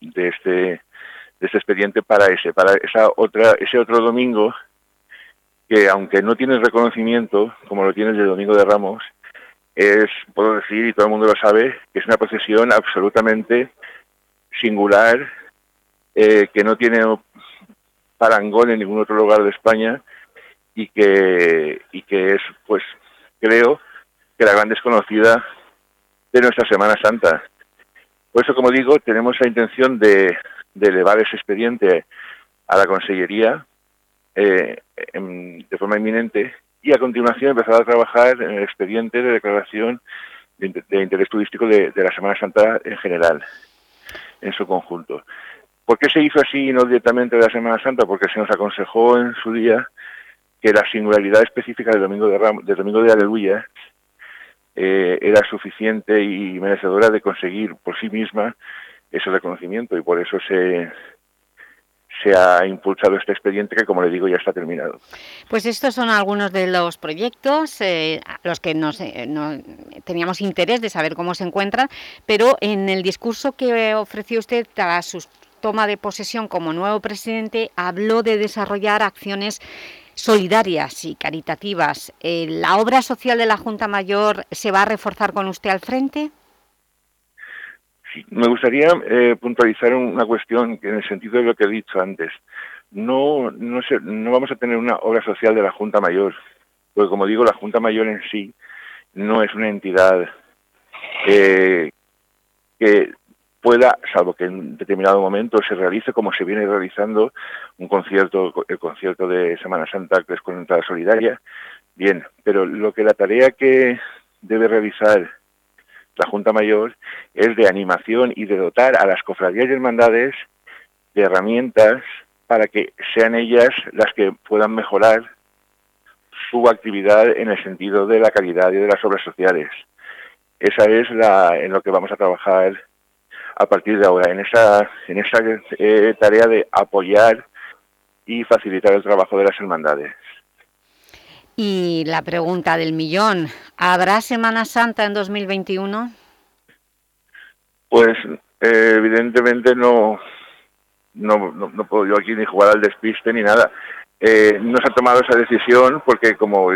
de este de este expediente para ese para esa otra ese otro domingo que aunque no tiene reconocimiento como lo tiene el domingo de Ramos es puedo decir y todo el mundo lo sabe que es una procesión absolutamente singular eh, que no tiene parangón en ningún otro lugar de España y que y que es pues creo que la gran desconocida de nuestra Semana Santa. Por eso, como digo, tenemos la intención de, de elevar ese expediente a la Consellería eh, de forma inminente y a continuación empezar a trabajar en el expediente de declaración de, de interés turístico de, de la Semana Santa en general, en su conjunto. ¿Por qué se hizo así y no directamente de la Semana Santa? Porque se nos aconsejó en su día que la singularidad específica del Domingo de, del Domingo de Aleluya eh, era suficiente y merecedora de conseguir por sí misma ese reconocimiento y por eso se, se ha impulsado este expediente que, como le digo, ya está terminado. Pues estos son algunos de los proyectos eh, los que nos, eh, no- teníamos interés de saber cómo se encuentran, pero en el discurso que ofreció usted tras su toma de posesión como nuevo presidente, habló de desarrollar acciones solidarias y caritativas. Eh, ¿La obra social de la Junta Mayor se va a reforzar con usted al frente? Me gustaría eh, puntualizar una cuestión en el sentido de lo que he dicho antes. No, no, se- no vamos a tener una obra social de la Junta Mayor, porque como digo, la Junta Mayor en sí no es una entidad eh, que pueda, salvo que en determinado momento se realice como se viene realizando un concierto, el concierto de Semana Santa que es con entrada solidaria, bien, pero lo que la tarea que debe realizar la Junta Mayor es de animación y de dotar a las cofradías y hermandades de herramientas para que sean ellas las que puedan mejorar su actividad en el sentido de la calidad y de las obras sociales. Esa es la en lo que vamos a trabajar a partir de ahora, en esa, en esa eh, tarea de apoyar y facilitar el trabajo de las hermandades. Y la pregunta del millón, ¿habrá Semana Santa en 2021? Pues eh, evidentemente no, no, no, no puedo yo aquí ni jugar al despiste ni nada. Eh, no se ha tomado esa decisión porque, como,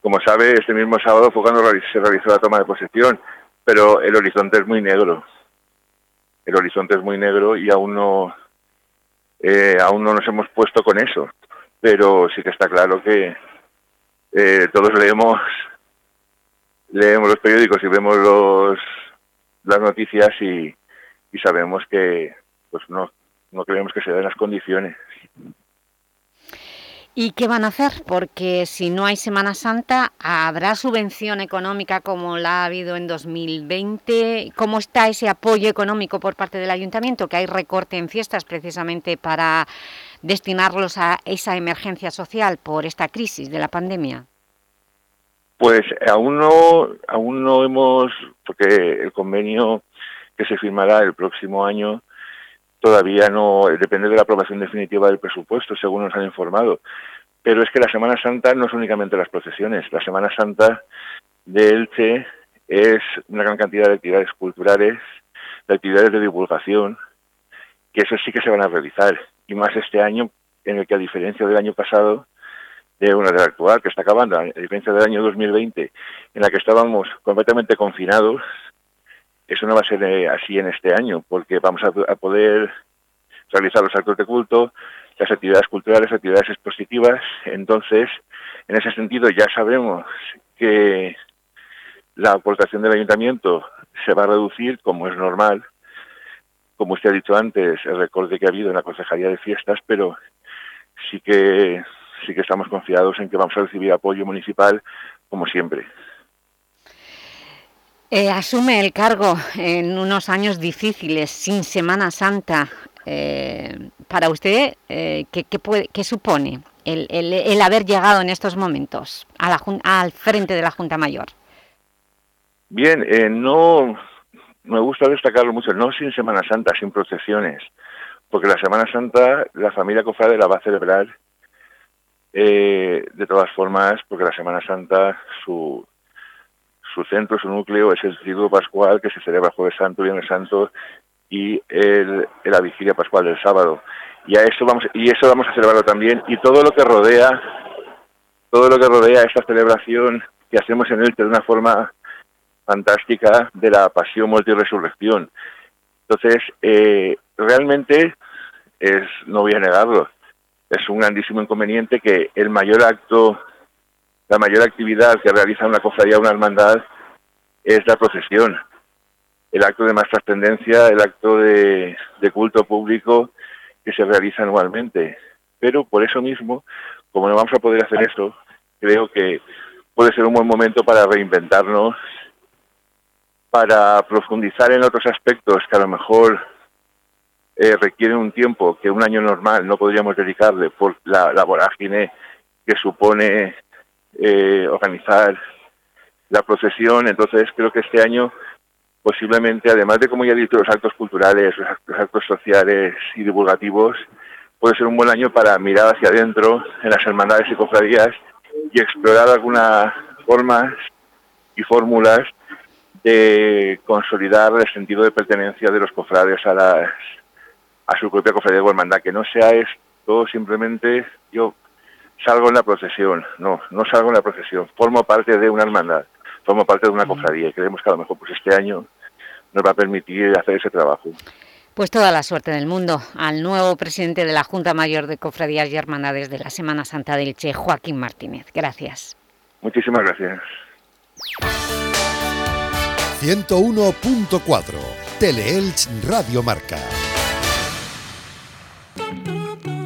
como sabe, este mismo sábado fue cuando se realizó la toma de posesión, pero el horizonte es muy negro. El horizonte es muy negro y aún no, eh, aún no nos hemos puesto con eso. Pero sí que está claro que eh, todos leemos leemos los periódicos y vemos los las noticias y, y sabemos que pues no no creemos que se den las condiciones ¿Y qué van a hacer? Porque si no hay Semana Santa, ¿habrá subvención económica como la ha habido en 2020? ¿Cómo está ese apoyo económico por parte del Ayuntamiento? Que hay recorte en fiestas precisamente para destinarlos a esa emergencia social por esta crisis de la pandemia. Pues aún no, aún no hemos, porque el convenio que se firmará el próximo año todavía no, depende de la aprobación definitiva del presupuesto, según nos han informado. Pero es que la Semana Santa no es únicamente las procesiones, la Semana Santa de Elche es una gran cantidad de actividades culturales, de actividades de divulgación, que eso sí que se van a realizar. Y más este año, en el que a diferencia del año pasado, de una del actual, que está acabando, a diferencia del año 2020, en la que estábamos completamente confinados, eso no va a ser eh, así en este año, porque vamos a, poder realizar los actos de culto, las actividades culturales, actividades expositivas. Entonces, en ese sentido, ya sabemos que la aportación del ayuntamiento se va a reducir, como es normal, como usted ha dicho antes, el recorte que ha habido en la Concejalía de Fiestas, pero sí que sí que estamos confiados en que vamos a recibir apoyo municipal como siempre. Eh, asume el cargo en unos años difíciles, sin Semana Santa. Eh, para usted, eh, ¿qué, qué supone el, el- el haber llegado en estos momentos a la al frente de la Junta Mayor? Bien, eh, no me gusta destacarlo mucho, no sin Semana Santa, sin procesiones, porque la Semana Santa la familia cofrade la va a celebrar de todas formas, porque la Semana Santa, su, su centro, su núcleo es el Triduo Pascual, que se celebra Jueves Santo, Viernes Santo y el, la Vigilia Pascual del sábado. Y a eso vamos, y eso vamos a celebrarlo también. Y todo lo que rodea, todo lo que rodea esta celebración que hacemos en Elche de una forma fantástica de la pasión, muerte y resurrección. Entonces, eh, realmente es, no voy a negarlo, es un grandísimo inconveniente que el mayor acto, la mayor actividad que realiza una cofradía o una hermandad es la procesión, el acto de más trascendencia, el acto de, culto público que se realiza anualmente. Pero por eso mismo, como no vamos a poder hacer eso, creo que puede ser un buen momento para reinventarnos, para profundizar en otros aspectos que a lo mejor eh, requieren un tiempo que un año normal no podríamos dedicarle por la, la vorágine que supone eh, organizar la procesión. Entonces creo que este año posiblemente, además de, como ya he dicho, los actos culturales, los actos, sociales y divulgativos, puede ser un buen año para mirar hacia adentro en las hermandades y cofradías y explorar algunas formas y fórmulas de consolidar el sentido de pertenencia de los cofrades a las a su propia cofradía o hermandad, que no sea esto simplemente yo salgo en la procesión, no, no salgo en la procesión, formo parte de una hermandad, formo parte de una cofradía y creemos que a lo mejor pues este año nos va a permitir hacer ese trabajo. Pues toda la suerte del mundo al nuevo presidente de la Junta Mayor de Cofradías y Hermandades de la Semana Santa del Che, Joaquín Martínez. Gracias. Muchísimas gracias. 101.4 Teleelch Radio Marca.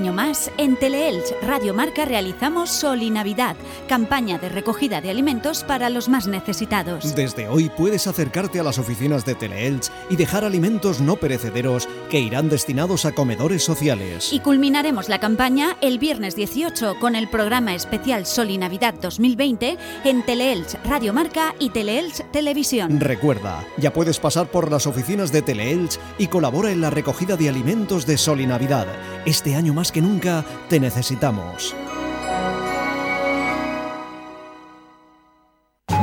Un año más, en Teleelch Radio Marca realizamos Sol y Navidad, campaña de recogida de alimentos para los más necesitados. Desde hoy puedes acercarte a las oficinas de Teleelch y dejar alimentos no perecederos que irán destinados a comedores sociales. Y culminaremos la campaña el viernes 18 con el programa especial Sol y Navidad 2020 en Teleelch Radio Marca y Teleelch Televisión. Recuerda, ya puedes pasar por las oficinas de Teleelch y colabora en la recogida de alimentos de Sol y Navidad. Este año más que nunca te necesitamos.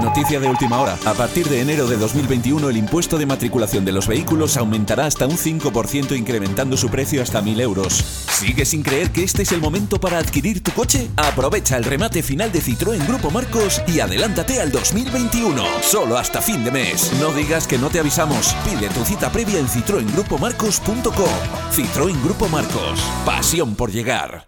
Noticia de última hora. A partir de enero de 2021 el impuesto de matriculación de los vehículos aumentará hasta un 5% incrementando su precio hasta 1.000 euros. ¿Sigues sin creer que este es el momento para adquirir tu coche? Aprovecha el remate final de Citroën Grupo Marcos y adelántate al 2021. Solo hasta fin de mes. No digas que no te avisamos. Pide tu cita previa en citroengrupomarcos.com. Citroën Grupo Marcos. Pasión por llegar.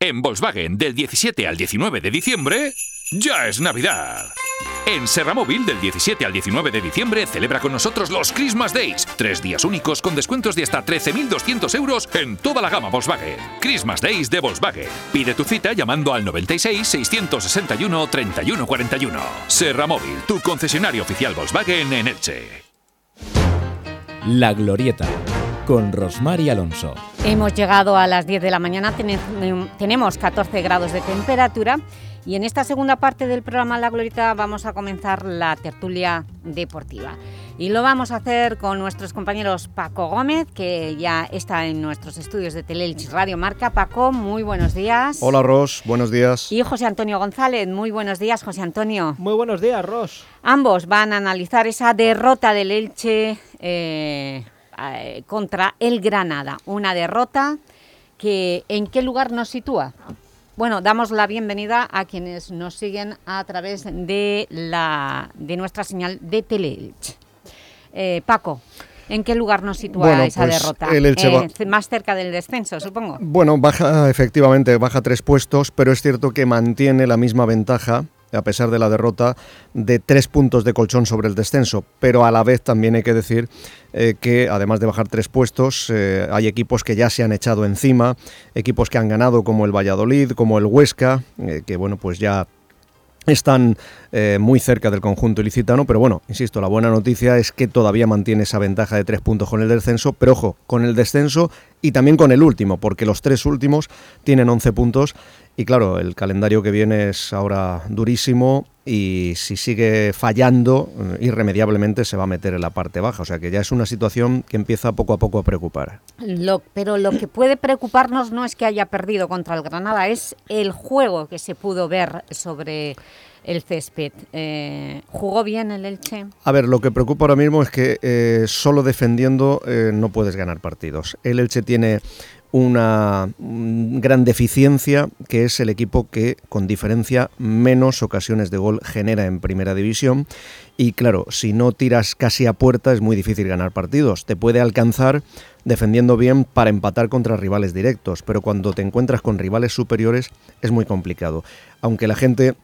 En Volkswagen, del 17 al 19 de diciembre, ya es Navidad. En Serramóvil, del 17 al 19 de diciembre, celebra con nosotros los Christmas Days. Tres días únicos con descuentos de hasta 13.200 euros en toda la gama Volkswagen. Christmas Days de Volkswagen. Pide tu cita llamando al 96 661 3141. Serramóvil, tu concesionario oficial Volkswagen en Elche. La Glorieta, con Rosmar y Alonso. Hemos llegado a las 10 de la mañana, tene- tenemos 14 grados de temperatura y en esta segunda parte del programa La Glorieta vamos a comenzar la tertulia deportiva. Y lo vamos a hacer con nuestros compañeros Paco Gómez, que ya está en nuestros estudios de Teleelch Radio Marca. Paco, muy buenos días. Hola Ros, buenos días. Y José Antonio González, muy buenos días, José Antonio. Muy buenos días, Ros. Ambos van a analizar esa derrota del Elche eh, eh, contra el Granada. Una derrota que ¿en qué lugar nos sitúa? Bueno, damos la bienvenida a quienes nos siguen a través de, la, de nuestra señal de Teleelch. Eh, Paco, ¿en qué lugar nos sitúa Bueno, esa pues derrota? el Elche Eh, más cerca del descenso, supongo. Bueno, baja efectivamente, baja tres puestos, pero es cierto que mantiene la misma ventaja a pesar de la derrota, de tres puntos de colchón sobre el descenso. Pero a la vez también hay que decir eh, que, además de bajar tres puestos, eh, hay equipos que ya se han echado encima, equipos que han ganado como el Valladolid, como el Huesca, eh, que bueno, pues ya están muy cerca del conjunto ilicitano, pero bueno, insisto, la buena noticia es que todavía mantiene esa ventaja de tres puntos con el descenso, pero ojo, con el descenso y también con el último, porque los tres últimos tienen 11 puntos y claro, el calendario que viene es ahora durísimo y si sigue fallando, eh, irremediablemente se va a meter en la parte baja, o sea que ya es una situación que empieza poco a poco a preocupar. Pero lo que puede preocuparnos no es que haya perdido contra el Granada, es el juego que se pudo ver sobre el césped. Eh, ¿Jugó bien el Elche? A ver, lo que preocupa ahora mismo es que eh, solo defendiendo eh, no puedes ganar partidos. El Elche tiene una mm, gran deficiencia, que es el equipo que, con diferencia, menos ocasiones de gol genera en primera división. Y claro, si no tiras casi a puerta es muy difícil ganar partidos. Te puede alcanzar defendiendo bien para empatar contra rivales directos, pero cuando te encuentras con rivales superiores es muy complicado. Aunque la gente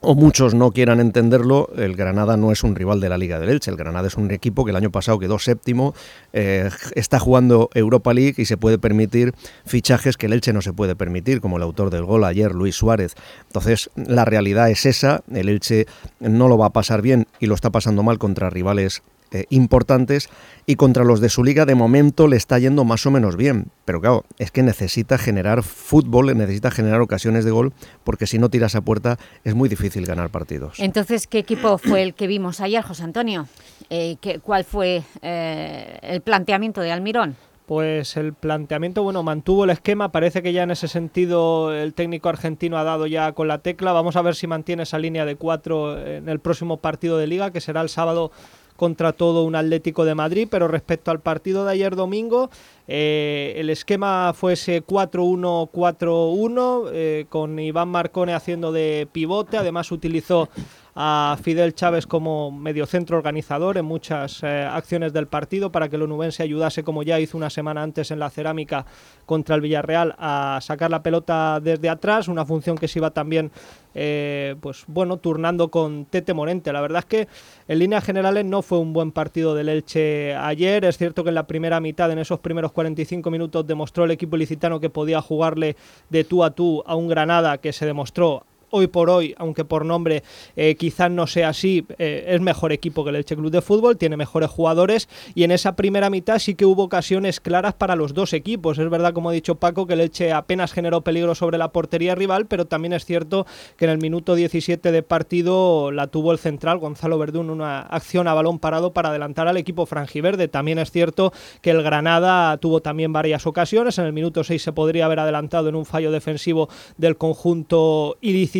o muchos no quieran entenderlo, el Granada no es un rival de la Liga del Elche. El Granada es un equipo que el año pasado quedó séptimo, eh, está jugando Europa League y se puede permitir fichajes que el Elche no se puede permitir, como el autor del gol ayer, Luis Suárez. Entonces, la realidad es esa, el Elche no lo va a pasar bien y lo está pasando mal contra rivales eh, importantes y contra los de su liga de momento le está yendo más o menos bien. Pero claro, es que necesita generar fútbol, necesita generar ocasiones de gol, porque si no tiras a puerta es muy difícil ganar partidos. Entonces, ¿qué equipo fue el que vimos ayer, José Antonio? Eh, ¿qué- ¿Cuál fue eh, el planteamiento de Almirón? Pues el planteamiento, bueno, mantuvo el esquema. Parece que ya en ese sentido el técnico argentino ha dado ya con la tecla. Vamos a ver si mantiene esa línea de cuatro en el próximo partido de liga, que será el sábado contra todo un Atlético de Madrid. Pero respecto al partido de ayer domingo, eh, el esquema fue ese 4-1-4-1, eh, con Iván Marcone haciendo de pivote. Además utilizó a Fidel Chávez como mediocentro organizador en muchas eh, acciones del partido para que el onubense ayudase, como ya hizo una semana antes en la cerámica contra el Villarreal, a sacar la pelota desde atrás, una función que se iba también eh, pues bueno, turnando con Tete Morente. La verdad es que en líneas generales no fue un buen partido del Elche ayer. Es cierto que en la primera mitad, en esos primeros 45 minutos, demostró el equipo licitano que podía jugarle de tú a tú a un Granada que se demostró hoy por hoy, aunque por nombre eh, quizás no sea así, eh, es mejor equipo que el Elche Club de Fútbol, tiene mejores jugadores y en esa primera mitad sí que hubo ocasiones claras para los dos equipos. Es verdad, como ha dicho Paco, que el Elche apenas generó peligro sobre la portería rival, pero también es cierto que en el minuto 17 de partido la tuvo el central Gonzalo Verdún, una acción a balón parado para adelantar al equipo franjiverde. También es cierto que el Granada tuvo también varias ocasiones, en el minuto 6 se podría haber adelantado en un fallo defensivo del conjunto ilicitano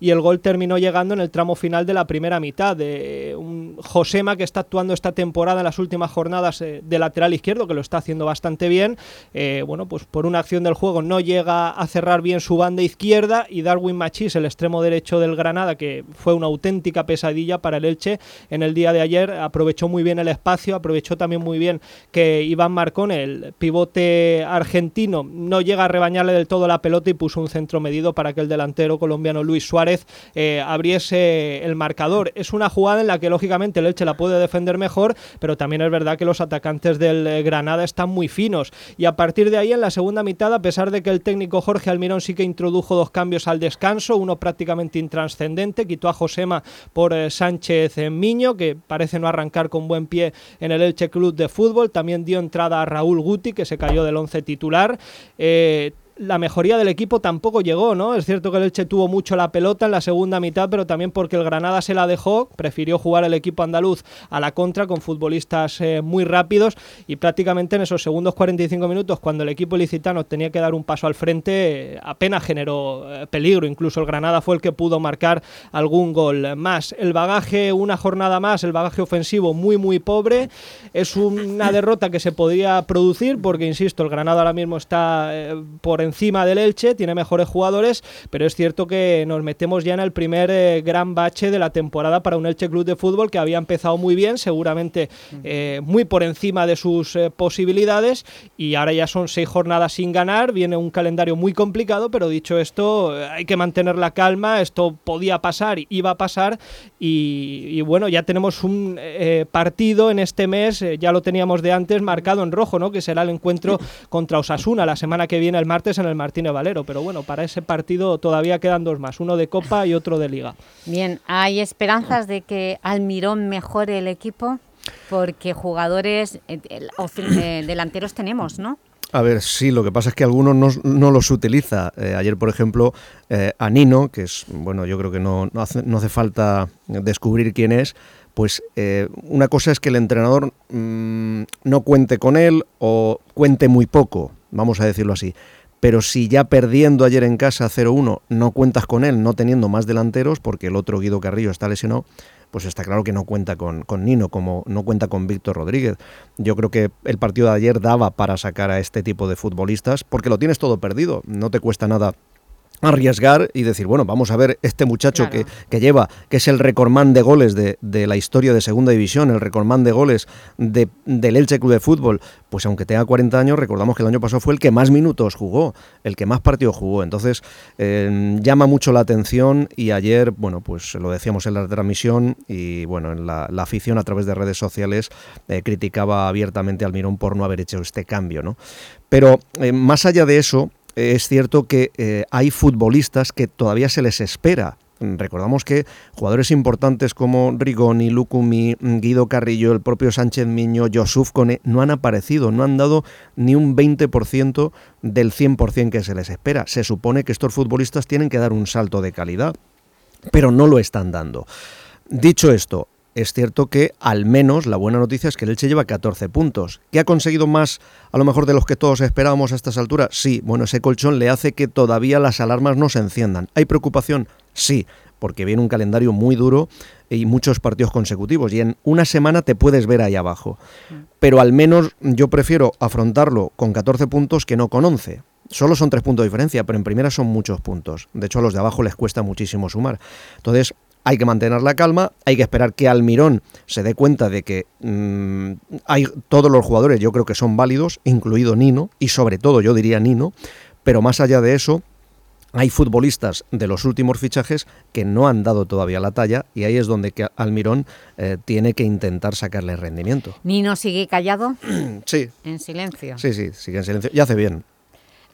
y el gol terminó llegando en el tramo final de la primera mitad. De un Josema que está actuando esta temporada en las últimas jornadas eh, de lateral izquierdo, que lo está haciendo bastante bien. Eh, bueno, pues por una acción del juego no llega a cerrar bien su banda izquierda y Darwin Machís, el extremo derecho del Granada, que fue una auténtica pesadilla para el Elche en el día de ayer, aprovechó muy bien el espacio, aprovechó también muy bien que Iván Marcón, el pivote argentino, no llega a rebañarle del todo la pelota y puso un centro medido para que el delantero colombiano Luis Suárez eh, abriese el marcador. Es una jugada en la que lógicamente el Elche la puede defender mejor, pero también es verdad que los atacantes del eh, Granada están muy finos. Y a partir de ahí, en la segunda mitad, a pesar de que el técnico Jorge Almirón sí que introdujo dos cambios al descanso, uno prácticamente intranscendente, quitó a Josema por eh, Sánchez Miño, que parece no arrancar con buen pie en el Elche Club de Fútbol, también dio entrada a Raúl Guti, que se cayó del once titular. La mejoría del equipo tampoco llegó, ¿no? Es cierto que el Elche tuvo mucho la pelota en la segunda mitad, pero también porque el Granada se la dejó, prefirió jugar el equipo andaluz a la contra con futbolistas eh, muy rápidos y prácticamente en esos segundos 45 minutos, cuando el equipo licitano tenía que dar un paso al frente, eh, apenas generó eh, peligro, incluso el Granada fue el que pudo marcar algún gol más. El bagaje, una jornada más, el bagaje ofensivo muy muy pobre, es una derrota que se podría producir porque, insisto, el Granada ahora mismo está por encima encima del Elche, tiene mejores jugadores, pero es cierto que nos metemos ya en el primer eh, gran bache de la temporada para un Elche Club de Fútbol que había empezado muy bien, seguramente eh, muy por encima de sus eh, posibilidades y ahora ya son seis jornadas sin ganar, viene un calendario muy complicado, pero dicho esto, hay que mantener la calma, esto podía pasar, iba a pasar y, y bueno, ya tenemos un partido en este mes, ya lo teníamos de antes, marcado en rojo, ¿no? que será el encuentro contra Osasuna la semana que viene, el martes, en el Martínez Valero, pero bueno, para ese partido todavía quedan dos más, uno de Copa y otro de Liga. Bien, ¿hay esperanzas de que Almirón mejore el equipo? Porque jugadores eh, eh, delanteros tenemos, ¿no? A ver, sí, lo que pasa es que algunos no, los utiliza. Eh, ayer, por ejemplo, a Nino, que es, bueno, yo creo que no, hace, no hace falta descubrir quién es, pues una cosa es que el entrenador mm, no cuente con él o cuente muy poco, vamos a decirlo así pero si ya perdiendo ayer en casa 0-1 no cuentas con él, no teniendo más delanteros, porque el otro Guido Carrillo está lesionado, pues está claro que no cuenta con, con, Nino, como no cuenta con Víctor Rodríguez. Yo creo que el partido de ayer daba para sacar a este tipo de futbolistas, porque lo tienes todo perdido, no te cuesta nada arriesgar y decir, bueno, vamos a ver este muchacho que, que, lleva, que es el recordman de goles de, de, la historia de Segunda División, el recordman de goles de, del Elche Club de Fútbol, pues aunque tenga 40 años, recordamos que el año pasado fue el que más minutos jugó, el que más partidos jugó. Entonces, eh, llama mucho la atención y ayer, bueno, pues lo decíamos en la transmisión y, bueno, en la, afición a través de redes sociales eh, criticaba abiertamente al Mirón por no haber hecho este cambio, ¿no? Pero eh, más allá de eso, es cierto que eh, hay futbolistas que todavía se les espera. Recordamos que jugadores importantes como Rigoni, Lucumi, Guido Carrillo, el propio Sánchez Miño, Yosuf Cone, no han aparecido, no han dado ni un 20% del 100% que se les espera. Se supone que estos futbolistas tienen que dar un salto de calidad, pero no lo están dando. Dicho esto, es cierto que al menos la buena noticia es que el Elche lleva 14 puntos. ¿Que ha conseguido más a lo mejor de los que todos esperábamos a estas alturas? Sí, bueno, ese colchón le hace que todavía las alarmas no se enciendan. ¿Hay preocupación? Sí, porque viene un calendario muy duro y muchos partidos consecutivos y en una semana te puedes ver ahí abajo. Pero al menos yo prefiero afrontarlo con 14 puntos que no con 11. Solo son tres puntos de diferencia, pero en primera son muchos puntos. De hecho, a los de abajo les cuesta muchísimo sumar. Entonces, hay que mantener la calma, hay que esperar que Almirón se dé cuenta de que mm, hay todos los jugadores, yo creo que son válidos, incluido Nino, y sobre todo yo diría Nino, pero más allá de eso, hay futbolistas de los últimos fichajes que no han dado todavía la talla y ahí es donde Almirón eh, tiene que intentar sacarle rendimiento. ¿Nino sigue callado? sí. En silencio. Sí, sí, sigue en silencio y hace bien.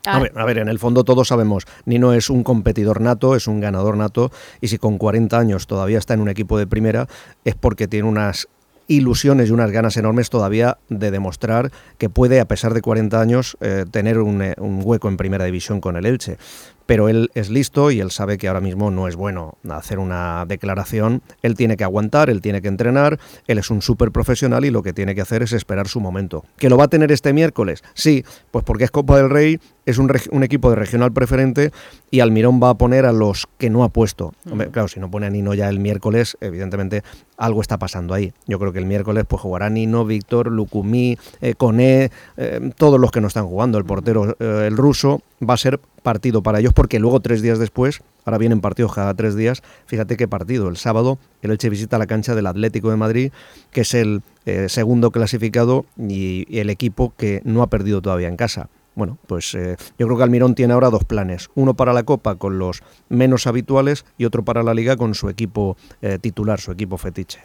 A ver, en el fondo todos sabemos, Nino es un competidor nato, es un ganador nato, y si con 40 años todavía está en un equipo de primera, es porque tiene unas ilusiones y unas ganas enormes todavía de demostrar que puede, a pesar de 40 años, eh, tener un, eh, un, hueco en primera división con el Elche. pero él es listo y él sabe que ahora mismo no es bueno hacer una declaración. Él tiene que aguantar, él tiene que entrenar, él es un súper profesional y lo que tiene que hacer es esperar su momento. ¿Que lo va a tener este miércoles? Sí, pues porque es Copa del Rey, es un, un equipo de regional preferente y Almirón va a poner a los que no ha puesto. claro, si no pone a Nino ya el miércoles, evidentemente algo está pasando ahí. Yo creo que el miércoles pues jugará Nino, Víctor, Lucumí, eh, Coné, eh, todos los que no están jugando, el portero, eh, el ruso, va a ser partido para ellos porque luego tres días después, ahora vienen partidos cada tres días, fíjate qué partido, el sábado el Elche visita la cancha del Atlético de Madrid, que es el segundo clasificado y el equipo que no ha perdido todavía en casa. Bueno, pues eh, yo creo que Almirón tiene ahora dos planes. Uno para la Copa con los menos habituales y otro para la Liga con su equipo eh, titular, su equipo fetiche.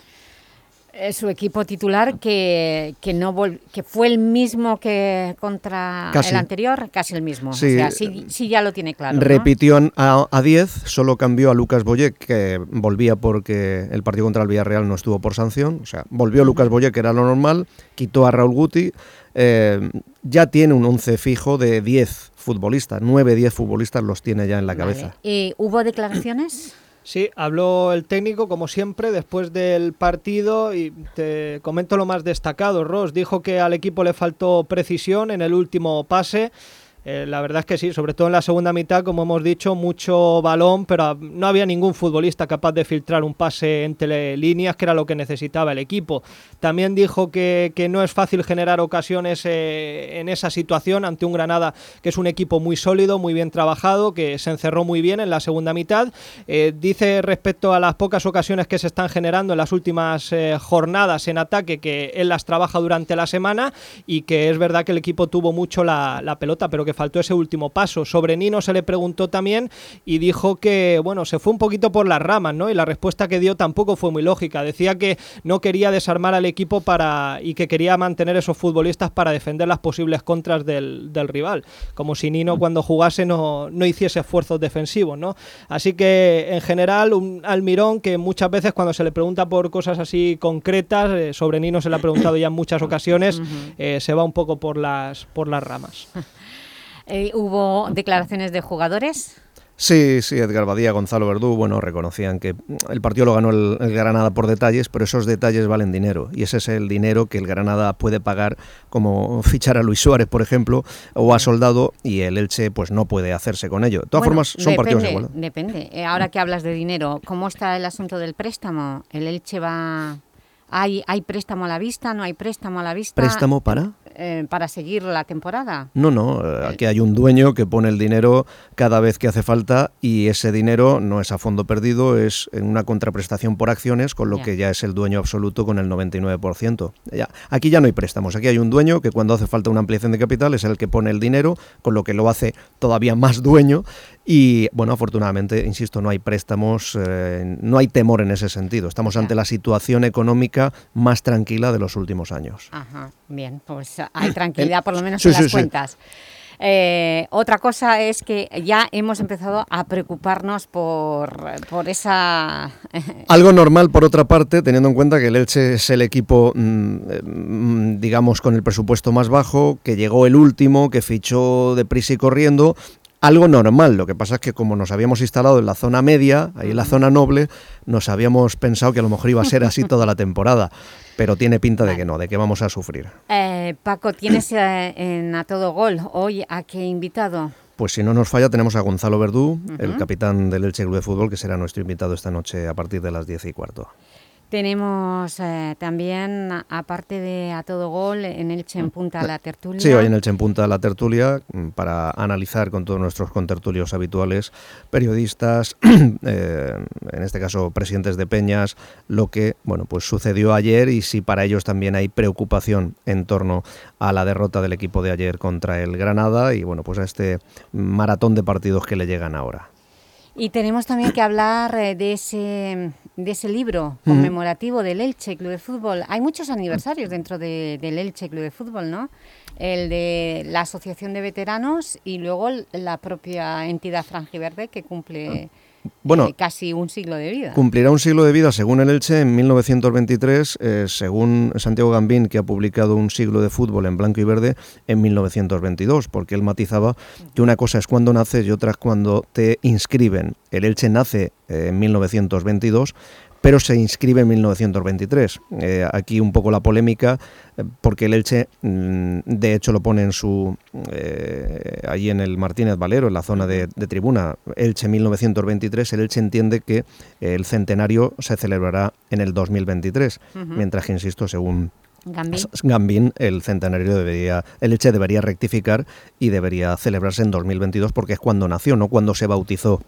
Eh, su equipo titular que, que no que fue el mismo que contra el anterior, casi el mismo. Sí, o sea, sí, ya lo tiene claro. Repitió a 10, solo cambió a Lucas Boyek, que volvía porque el partido contra el Villarreal no estuvo por sanción. O sea, volvió Lucas Boyek, que era lo normal, quitó a Raúl Guti eh, ya tiene un 11 fijo de 10 futbolistas, 9, 10 futbolistas los tiene ya en la cabeza. ¿Y hubo declaraciones? Sí, habló el técnico, como siempre, después del partido y te comento lo más destacado. Ross dijo que al equipo le faltó precisión en el último pase, eh, la verdad es que sí, sobre todo en la segunda mitad, como hemos dicho, mucho balón, pero no había ningún futbolista capaz de filtrar un pase entre líneas, que era lo que necesitaba el equipo. También dijo que, no es fácil generar ocasiones eh, en esa situación ante un Granada que es un equipo muy sólido, muy bien trabajado, que se encerró muy bien en la segunda mitad. Eh, dice respecto a las pocas ocasiones que se están generando en las últimas jornadas en ataque, que él las trabaja durante la semana y que es verdad que el equipo tuvo mucho la, la pelota, pero que faltó ese último paso. Sobre Nino se le preguntó también y dijo que, bueno, se fue un poquito por las ramas, ¿no? Y la respuesta que dio tampoco fue muy lógica. Decía que no quería desarmar al equipo para y que quería mantener esos futbolistas para defender las posibles contras del, rival. Como si Nino cuando jugase no, no hiciese esfuerzos defensivos, ¿no? Así que, en general, un Almirón que muchas veces cuando se le pregunta por cosas así concretas, eh, sobre Nino se le ha preguntado ya en muchas ocasiones, eh, se va un poco por las, por las ramas. Eh, ¿Hubo declaraciones de jugadores? Sí, sí, Edgar Badía, Gonzalo Verdú, bueno, reconocían que el partido lo ganó el, Granada por detalles, pero esos detalles valen dinero y ese es el dinero que el Granada puede pagar como fichar a Luis Suárez, por ejemplo, o a Soldado y el Elche pues no puede hacerse con ello. De todas formas, son partidos igual. Depende. Eh, ahora que hablas de dinero, ¿cómo está el asunto del préstamo? ¿El Elche va...? ¿Hay, ¿Hay préstamo a la vista? ¿No hay préstamo a la vista? ¿Préstamo para...? Eh, para seguir la temporada. No, no, eh, aquí hay un dueño que pone el dinero cada vez que hace falta y ese dinero no es a fondo perdido, es en una contraprestación por acciones, con lo que ya es el dueño absoluto con el 99%. Ya, aquí ya no hay préstamos, aquí hay un dueño que cuando hace falta una ampliación de capital es el que pone el dinero, con lo que lo hace todavía más dueño y bueno, afortunadamente, insisto, no hay préstamos, eh, no hay temor en ese sentido. Estamos ante la situación económica más tranquila de los últimos años. Ajá, bien, pues hay tranquilidad por lo menos en las cuentas. Eh, otra cosa es que ya hemos empezado a preocuparnos por, por esa... Algo normal, por otra parte, teniendo en cuenta que el Elche es el equipo, mm, mm, digamos, con el presupuesto más bajo, que llegó el último, que fichó deprisa y corriendo, algo normal. Lo que pasa es que como nos habíamos instalado en la zona media, ahí en la zona noble, nos habíamos pensado que a lo mejor iba a ser así toda la temporada. Pero tiene pinta de que no, de que vamos a sufrir. Eh, Paco, ¿tienes eh, en A Todo Gol hoy a qué invitado? Pues si no nos falla tenemos a Gonzalo Verdú, el capitán del Elche Club de Fútbol, que será nuestro invitado esta noche a partir de las 10 y cuarto. Tenemos eh, también, aparte de A Todo Gol, en Elche en Punta la Tertulia. Sí, hoy en Elche en Punta la Tertulia, mm, para analizar con todos nuestros contertulios habituales, periodistas, eh, en este caso presidentes de peñas, lo que bueno pues sucedió ayer y si para ellos también hay preocupación en torno a la derrota del equipo de ayer contra el Granada y bueno pues a este maratón de partidos que le llegan ahora. Y tenemos también que hablar eh, de ese, de ese libro conmemorativo del Elche Club de Fútbol. Hay muchos aniversarios dentro del Elche Club de Fútbol, ¿no? El de la Asociación de Veteranos y luego la propia entidad Frangiverde que cumple Bueno, eh, casi un siglo de vida. Cumplirá un siglo de vida, según el Elche, en 1923, eh, según Santiago Gambín, que ha publicado un siglo de fútbol en blanco y verde, en 1922, porque él matizaba que una cosa es cuando naces y otra es cuando te inscriben. El Elche nace eh, en 1922, pero se inscribe en 1923. Eh, aquí un poco la polémica, eh, porque el Elche, mm, de hecho, lo pone en su. Eh, allí en el Martínez Valero, en la zona de, de, tribuna, Elche 1923. El Elche entiende que el centenario se celebrará en el 2023, uh -huh. mientras que, insisto, según. Gambín. Gambín, el centenario debería, el Elche debería rectificar y debería celebrarse en 2022 porque es cuando nació, no cuando se bautizó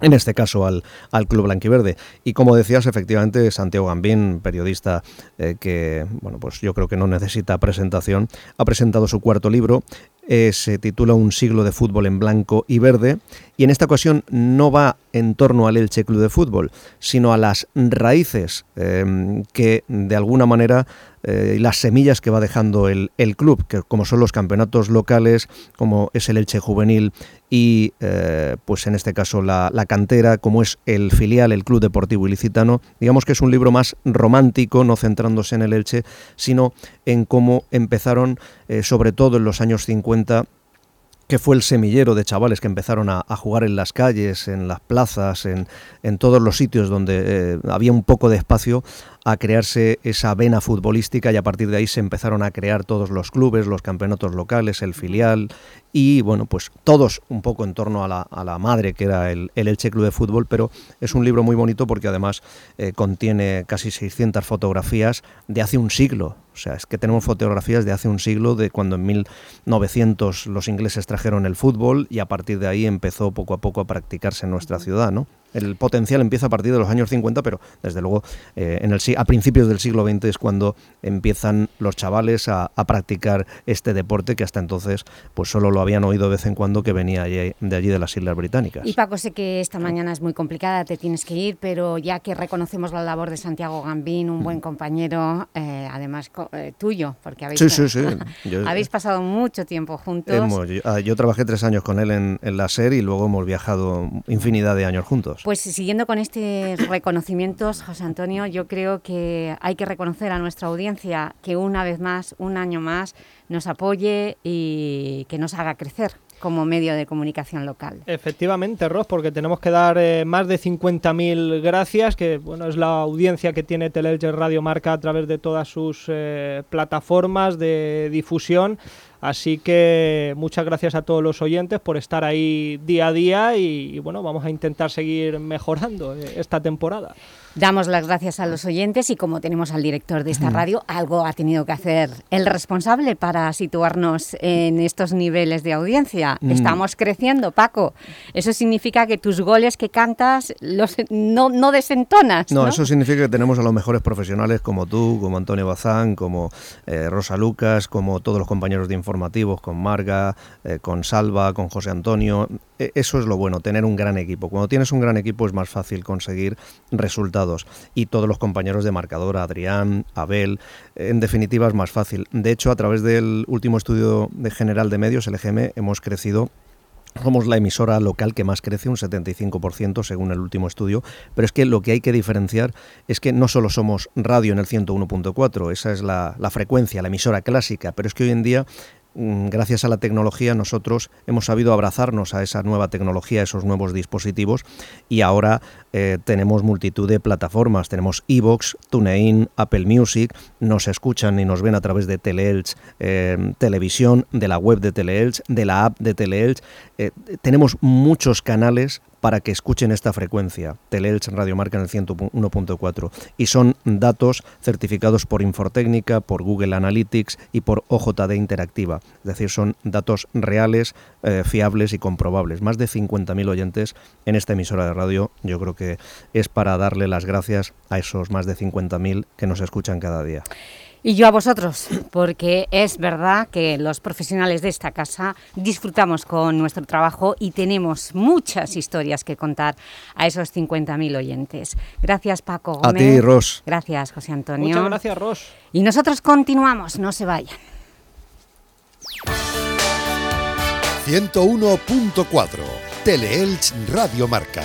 en este caso al, al Club Blanquiverde. Y como decías, efectivamente, Santiago Gambín, periodista eh, que, bueno, pues yo creo que no necesita presentación, ha presentado su cuarto libro. Eh, se titula Un siglo de fútbol en blanco y verde y en esta ocasión no va en torno al Elche Club de Fútbol, sino a las raíces eh, que de alguna manera eh, las semillas que va dejando el, el, club, que como son los campeonatos locales, como es el Elche Juvenil y eh, pues en este caso la, la, cantera, como es el filial, el Club Deportivo Ilicitano, digamos que es un libro más romántico, no centrándose en el Elche, sino en cómo empezaron, eh, sobre todo en los años 50, que fue el semillero de chavales que empezaron a, jugar en las calles, en las plazas, en, en todos los sitios donde eh, había un poco de espacio, a crearse esa vena futbolística y a partir de ahí se empezaron a crear todos los clubes, los campeonatos locales, el filial y bueno, pues todos un poco en torno a la, a la madre que era el, el, Elche Club de Fútbol, pero es un libro muy bonito porque además eh, contiene casi 600 fotografías de hace un siglo, o sea, es que tenemos fotografías de hace un siglo, de cuando en 1900 los ingleses trajeron el fútbol y a partir de ahí empezó poco a poco a practicarse en nuestra ciudad, ¿no? El potencial empieza a partir de los años 50, pero desde luego eh, en el, a principios del siglo XX es cuando empiezan los chavales a, a, practicar este deporte que hasta entonces pues solo lo habían oído de vez en cuando que venía allí, de allí de las Islas Británicas. Y Paco, sé que esta mañana es muy complicada, te tienes que ir, pero ya que reconocemos la labor de Santiago Gambín, un buen compañero, eh, además eh, tuyo, porque habéis, sí, sí, sí. Yo, habéis pasado mucho tiempo juntos. Hemos, yo, ah, yo, trabajé tres años con él en, en la SER y luego hemos viajado infinidad de años juntos. Pues siguiendo con estos reconocimientos, José Antonio, yo creo que hay que reconocer a nuestra audiencia que una vez más, un año más, nos apoye y que nos haga crecer como medio de comunicación local. Efectivamente, Ros, porque tenemos que dar eh, más de 50.000 gracias, que bueno es la audiencia que tiene Teleelche Radio Marca a través de todas sus eh, plataformas de difusión. Así que muchas gracias a todos los oyentes por estar ahí día a día y, bueno, vamos a intentar seguir mejorando eh, esta temporada. Damos las gracias a los oyentes y como tenemos al director de esta radio, algo ha tenido que hacer el responsable para situarnos en estos niveles de audiencia. Mm. Estamos creciendo, Paco. Eso significa que tus goles que cantas los, no, no desentonas. No, no, eso significa que tenemos a los mejores profesionales como tú, como Antonio Bazán, como eh, Rosa Lucas, como todos los compañeros de informativos, con Marga, eh, con Salva, con José Antonio. E eso es lo bueno, tener un gran equipo. Cuando tienes un gran equipo es más fácil conseguir resultados y todos los compañeros de marcador, Adrián, Abel, en definitiva es más fácil. De hecho, a través del último estudio de general de medios, el EGM, hemos crecido somos la emisora local que más crece, un 75% según el último estudio, pero es que lo que hay que diferenciar es que no solo somos radio en el 101.4, esa es la, frecuencia, la emisora clásica, pero es que hoy en día gracias a la tecnología nosotros hemos sabido abrazarnos a esa nueva tecnología, a esos nuevos dispositivos y ahora eh, tenemos multitud de plataformas, tenemos Evox, TuneIn, Apple Music, nos escuchan y nos ven a través de Teleelch eh, Televisión, de la web de Teleelch, de la app de Teleelch, eh, tenemos muchos canales para que escuchen esta frecuencia, Teleelch Radio Marca en el 101.4. Y son datos certificados por Infortécnica, por Google Analytics y por OJD Interactiva. Es decir, son datos reales, eh, fiables y comprobables. Más de 50.000 oyentes en esta emisora de radio. Yo creo que es para darle las gracias a esos más de 50.000 que nos escuchan cada día. Y yo a vosotros, porque es verdad que los profesionales de esta casa disfrutamos con nuestro trabajo y tenemos muchas historias que contar a esos 50.000 oyentes. Gracias, Paco Gómez. A ti, Ros. Gracias, José Antonio. Muchas gracias, Ros. Y nosotros continuamos, no se vayan. 101.4 Teleelch Radio Marca.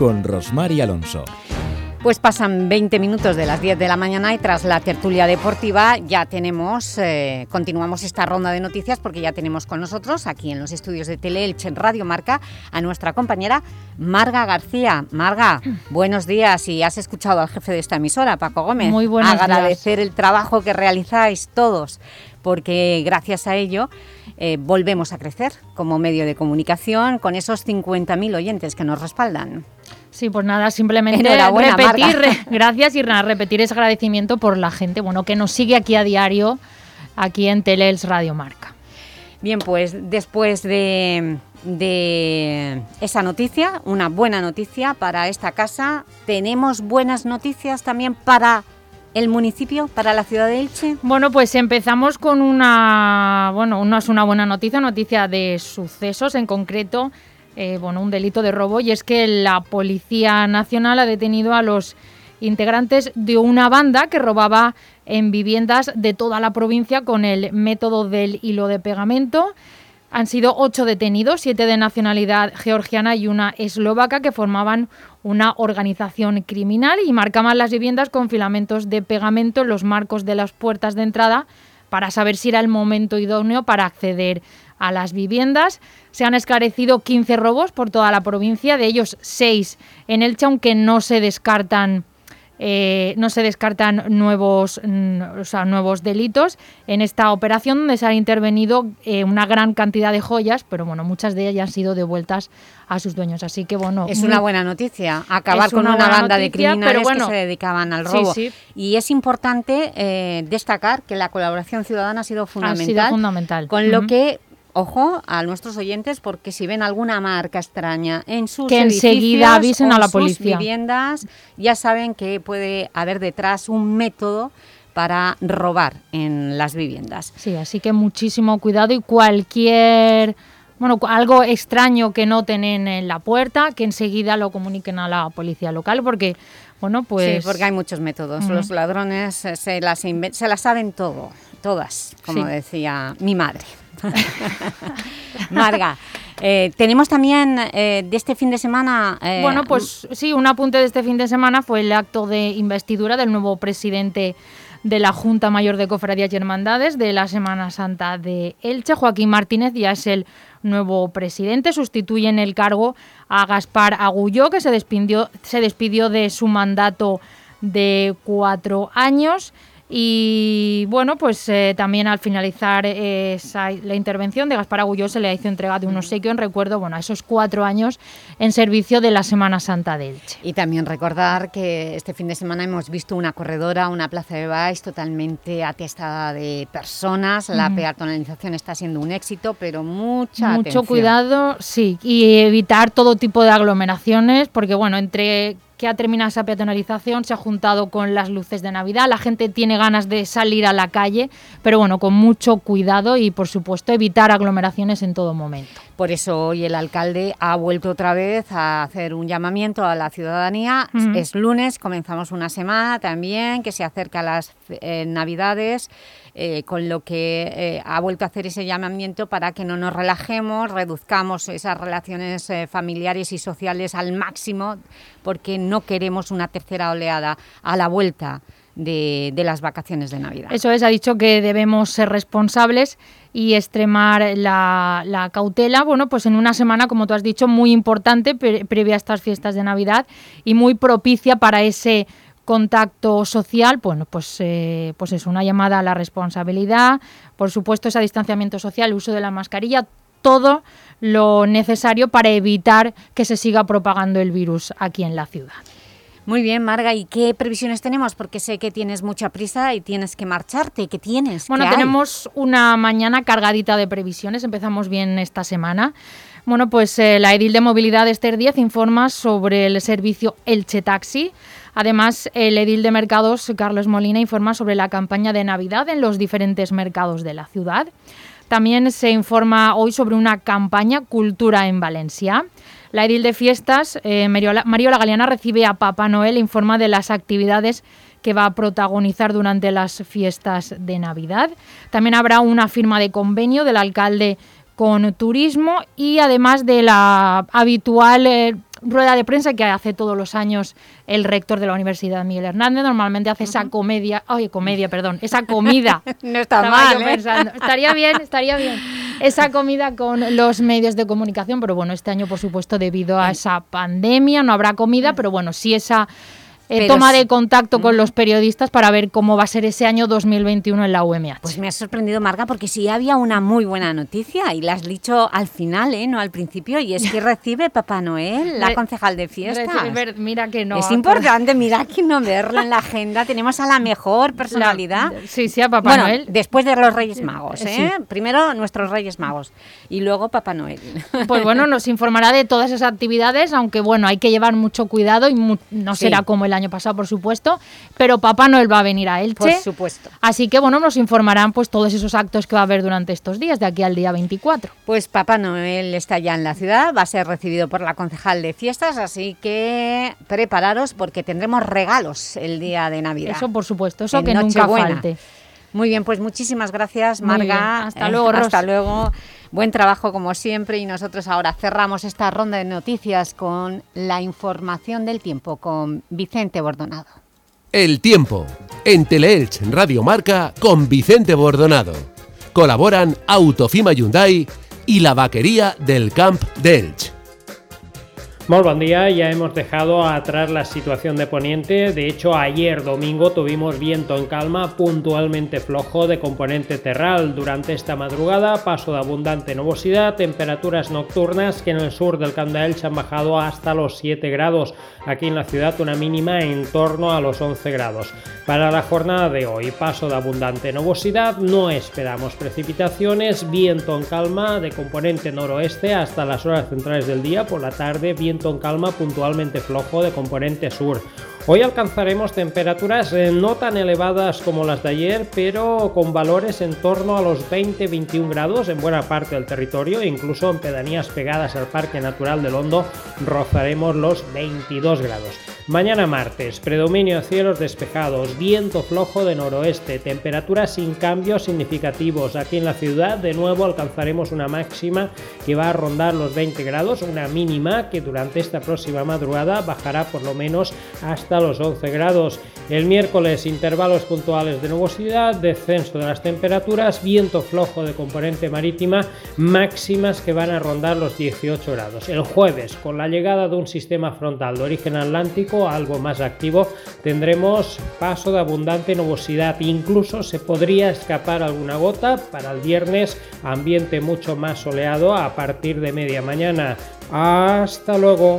con Rosmar y Alonso. Pues pasan 20 minutos de las 10 de la mañana y tras la tertulia deportiva ya tenemos, eh, continuamos esta ronda de noticias porque ya tenemos con nosotros aquí en los estudios de Teleelch en Radio Marca a nuestra compañera Marga García. Marga, buenos días y has escuchado al jefe de esta emisora, Paco Gómez. Muy buenos Agradecer el trabajo que realizáis todos porque gracias a ello eh, volvemos a crecer como medio de comunicación con esos 50.000 oyentes que nos respaldan. Sí, pues nada, simplemente repetir, re- gracias y nada, repetir ese agradecimiento por la gente bueno, que nos sigue aquí a diario, aquí en Teleels Radio Marca. Bien, pues después de, de esa noticia, una buena noticia para esta casa, tenemos buenas noticias también para el municipio, para la ciudad de Elche. Bueno, pues empezamos con una, bueno, no es una buena noticia, noticia de sucesos, en concreto, eh, bueno, un delito de robo, y es que la Policía Nacional ha detenido a los integrantes de una banda que robaba en viviendas de toda la provincia con el método del hilo de pegamento. Han sido ocho detenidos, siete de nacionalidad georgiana y una eslovaca que formaban una organización criminal y marcaban las viviendas con filamentos de pegamento en los marcos de las puertas de entrada para saber si era el momento idóneo para acceder a las viviendas. Se han esclarecido 15 robos por toda la provincia, de ellos 6 en Elche, aunque no se descartan eh, no se descartan nuevos, mm, o sea, nuevos delitos en esta operación donde se ha intervenido eh, una gran cantidad de joyas, pero bueno, muchas de ellas ya han sido devueltas a sus dueños. Así que bueno, Es muy- una buena noticia, acabar con una banda de criminales pero bueno, que se dedicaban al robo. sí. Y es importante eh, destacar que la colaboración ciudadana ha sido fundamental. sido fundamental. Con lo que, ojo, a nuestros oyentes, porque si ven alguna marca extraña en sus Que enseguida avisen a la sus policía. viviendas, ya saben que puede haber detrás un método para robar en las viviendas. Sí, así que muchísimo cuidado y cualquier bueno, algo extraño que noten en, en la puerta, que enseguida lo comuniquen a la policía local, porque, bueno, pues... sí, porque hay muchos métodos. Los ladrones eh, se las, se las saben todo, todas, como Sí. decía mi madre. Marga, eh, tenemos también eh, de este fin de semana... eh, Bueno, pues sí, un apunte de este fin de semana fue el acto de investidura del nuevo presidente de la Junta Mayor de Cofradías y Hermandades de la Semana Santa de Elche. Joaquín Martínez ya es el nuevo presidente, sustituye en el cargo a Gaspar Agulló, que se despidió, se despidió de su mandato de cuatro años. Y bueno, pues eh, también al finalizar esa- la intervención de Gaspar Agulló se le hizo entrega de un obsequio en recuerdo bueno, a esos cuatro años en servicio de la Semana Santa de Elche. Y también recordar que este fin de semana hemos visto una corredora, una plaza de Baix totalmente atestada de personas. La Ujú. peatonalización está siendo un éxito, pero mucha Mucho atención. cuidado, sí, y evitar todo tipo de aglomeraciones, porque bueno, entre que ha terminado esa peatonalización se ha juntado con las luces de Navidad, la gente tiene ganas de salir a la calle, pero bueno, con mucho cuidado y por supuesto evitar aglomeraciones en todo momento. Por eso hoy el alcalde ha vuelto otra vez a hacer un llamamiento a la ciudadanía. Es lunes, comenzamos una semana también que se acerca a las eh, Navidades, eh, con lo que eh, ha vuelto a hacer ese llamamiento para que no nos relajemos, reduzcamos esas relaciones familiares y sociales al máximo, porque no queremos una tercera oleada a la vuelta de, de las vacaciones de Navidad. Eso es, ha dicho que debemos ser responsables y extremar la, la cautela, bueno, pues en una semana, como tú has dicho, muy importante pre- previa a estas fiestas de Navidad y muy propicia para ese contacto social, bueno, pues, eh, pues es una llamada a la responsabilidad, por supuesto ese distanciamiento social, el uso de la mascarilla, todo lo necesario para evitar que se siga propagando el virus aquí en la ciudad. Muy bien, Marga, ¿y qué previsiones tenemos? Porque sé que tienes mucha prisa y tienes que marcharte. ¿Qué tienes? Bueno, ¿Qué tenemos una mañana cargadita de previsiones, empezamos bien esta semana. Bueno, pues eh, la edil de movilidad Esther 10 informa sobre el servicio Elche Taxi. Además, el edil de mercados Carlos Molina informa sobre la campaña de Navidad en los diferentes mercados de la ciudad. También se informa hoy sobre una campaña Cultura en Valencia. La edil de fiestas, eh, Mariola, Mariola Galeana, recibe a Papá Noel e informa de las actividades que va a protagonizar durante las fiestas de Navidad. También habrá una firma de convenio del alcalde con turismo y además de la habitual eh, rueda de prensa que hace todos los años el rector de la Universidad Miguel Hernández. Normalmente hace esa comedia, ay, comedia, perdón, esa comida. no está mal, ¿eh? Estaría bien, estaría bien. Esa comida con los medios de comunicación, pero bueno, este año, por supuesto, debido a esa pandemia, no habrá comida, pero bueno, sí esa eh, toma de contacto con los periodistas para ver cómo va a ser ese año 2021 en la UMH. Pues me ha sorprendido, Marga, porque sí había una muy buena noticia y la has dicho al final, ¿eh? no al principio, y es que recibe Papá Noel, la concejal de fiestas. Recibe- mira que no. es importante, mira aquí no verlo en la agenda. Tenemos a la mejor personalidad. sí, sí, a Papá bueno, Noel. después de los Reyes Magos, ¿eh? Sí. Primero nuestros Reyes Magos y luego Papá Noel. Pues bueno, nos informará de todas esas actividades, aunque bueno, hay que llevar mucho cuidado y mu- no Sí. será como el año pasado, por supuesto, pero Papá Noel va a venir a Elche. Por supuesto. Así que bueno, nos informarán pues todos esos actos que va a haber durante estos días, de aquí al día 24. Pues Papá Noel está ya en la ciudad, va a ser recibido por la concejal de fiestas, así que prepararos porque tendremos regalos el día de Navidad. Eso por supuesto, eso En que nunca falte. Muy bien, pues muchísimas gracias, Marga. Hasta luego, Ros. Hasta luego. Buen trabajo como siempre y nosotros ahora cerramos esta ronda de noticias con la información del tiempo con Vicente Bordonado. El tiempo. En Teleelch Radio Marca con Vicente Bordonado. Colaboran Autofima Hyundai y la vaquería del Camp de Elch. Muy buen día, ya hemos dejado atrás la situación de Poniente. De hecho, ayer domingo tuvimos viento en calma, puntualmente flojo de componente terral. Durante esta madrugada, paso de abundante nubosidad, temperaturas nocturnas que en el sur del Camp de Elche han bajado hasta los 7 grados. Aquí en la ciudad, una mínima en torno a los 11 grados. Para la jornada de hoy, paso de abundante nubosidad, no esperamos precipitaciones, viento en calma de componente noroeste hasta las horas centrales del día, por la tarde viento en calma puntualmente flojo de componente sur. Hoy alcanzaremos temperaturas eh, no tan elevadas como las de ayer, pero con valores en torno a los 20-21 grados en buena parte del territorio, incluso en pedanías pegadas al Parque Natural del Hondo rozaremos los 22 grados. Mañana martes, predominio cielos despejados, viento flojo de noroeste, temperaturas sin cambios significativos. Aquí en la ciudad de nuevo alcanzaremos una máxima que va a rondar los 20 grados, una mínima que durante esta próxima madrugada bajará por lo menos hasta los 11 grados. El miércoles intervalos puntuales de nubosidad, descenso de las temperaturas, viento flojo de componente marítima, máximas que van a rondar los 18 grados. El jueves, con la llegada de un sistema frontal de origen atlántico algo más activo, tendremos paso de abundante nubosidad. Incluso se podría escapar alguna gota para el viernes, ambiente mucho más soleado a partir de media mañana. Hasta luego.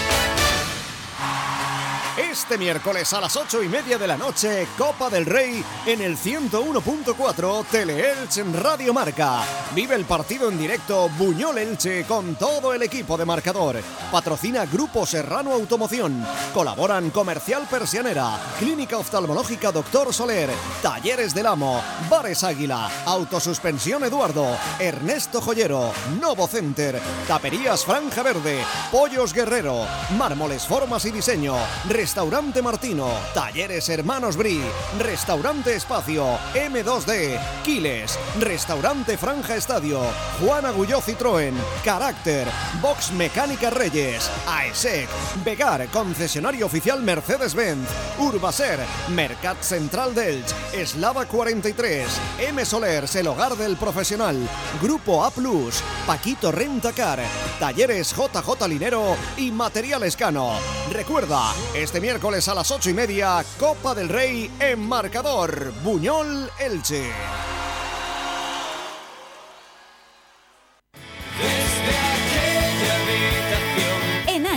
Este miércoles a las 8 y media de la noche, Copa del Rey en el 101.4 Teleelch Radio Marca. Vive el partido en directo Buñol Elche con todo el equipo de marcador. Patrocina Grupo Serrano Automoción. Colaboran Comercial Persianera, Clínica Oftalmológica Doctor Soler, Talleres del Amo, Bares Águila, Autosuspensión Eduardo, Ernesto Joyero, Novo Center, Taperías Franja Verde, Pollos Guerrero, Mármoles Formas y Diseño, Restauración Restaurante Martino, Talleres Hermanos Bri, Restaurante Espacio, M2D, Quiles, Restaurante Franja Estadio, Juan Agulló Citroën, Carácter, Box Mecánica Reyes, AESEC, Vegar, concesionario oficial Mercedes-Benz, Urbaser, Mercat Central Delch, Eslava 43, M Solers, el hogar del profesional, Grupo A Plus, Paquito Rentacar, Talleres JJ Linero y Materiales Cano. Recuerda, este miércoles a las ocho y media, Copa del Rey en marcador, Buñol Elche.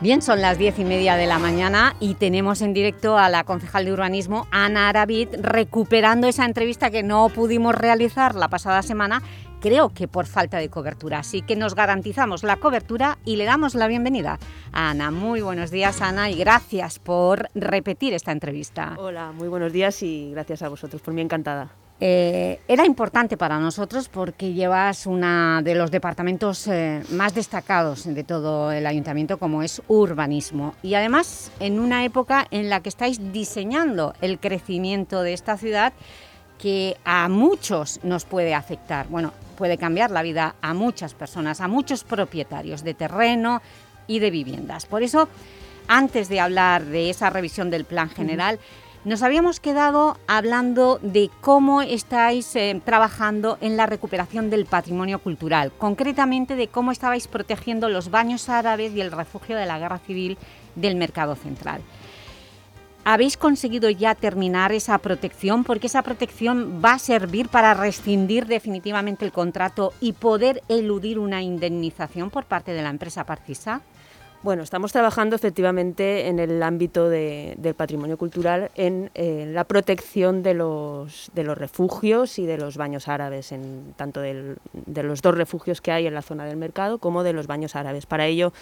Bien, son las diez y media de la mañana y tenemos en directo a la concejal de urbanismo, Ana Aravid, recuperando esa entrevista que no pudimos realizar la pasada semana, creo que por falta de cobertura. Así que nos garantizamos la cobertura y le damos la bienvenida a Ana. Muy buenos días, Ana, y gracias por repetir esta entrevista. Hola, muy buenos días y gracias a vosotros, por mí encantada. Eh, era importante para nosotros porque llevas uno de los departamentos eh, más destacados de todo el Ayuntamiento como es urbanismo. Y además en una época en la que estáis diseñando el crecimiento de esta ciudad que a muchos nos puede afectar, bueno, puede cambiar la vida a muchas personas, a muchos propietarios de terreno y de viviendas. Por eso, antes de hablar de esa revisión del plan general, nos habíamos quedado hablando de cómo estáis eh, trabajando en la recuperación del patrimonio cultural, concretamente de cómo estabais protegiendo los baños árabes y el refugio de la guerra civil del Mercado Central. ¿Habéis conseguido ya terminar esa protección? Porque esa protección va a servir para rescindir definitivamente el contrato y poder eludir una indemnización por parte de la empresa Parcisa. Bueno, estamos trabajando efectivamente en el ámbito de, del patrimonio cultural en eh, la protección de los, refugios y de los baños árabes, en, tanto de los dos refugios que hay en la zona del mercado como de los baños árabes. Para ello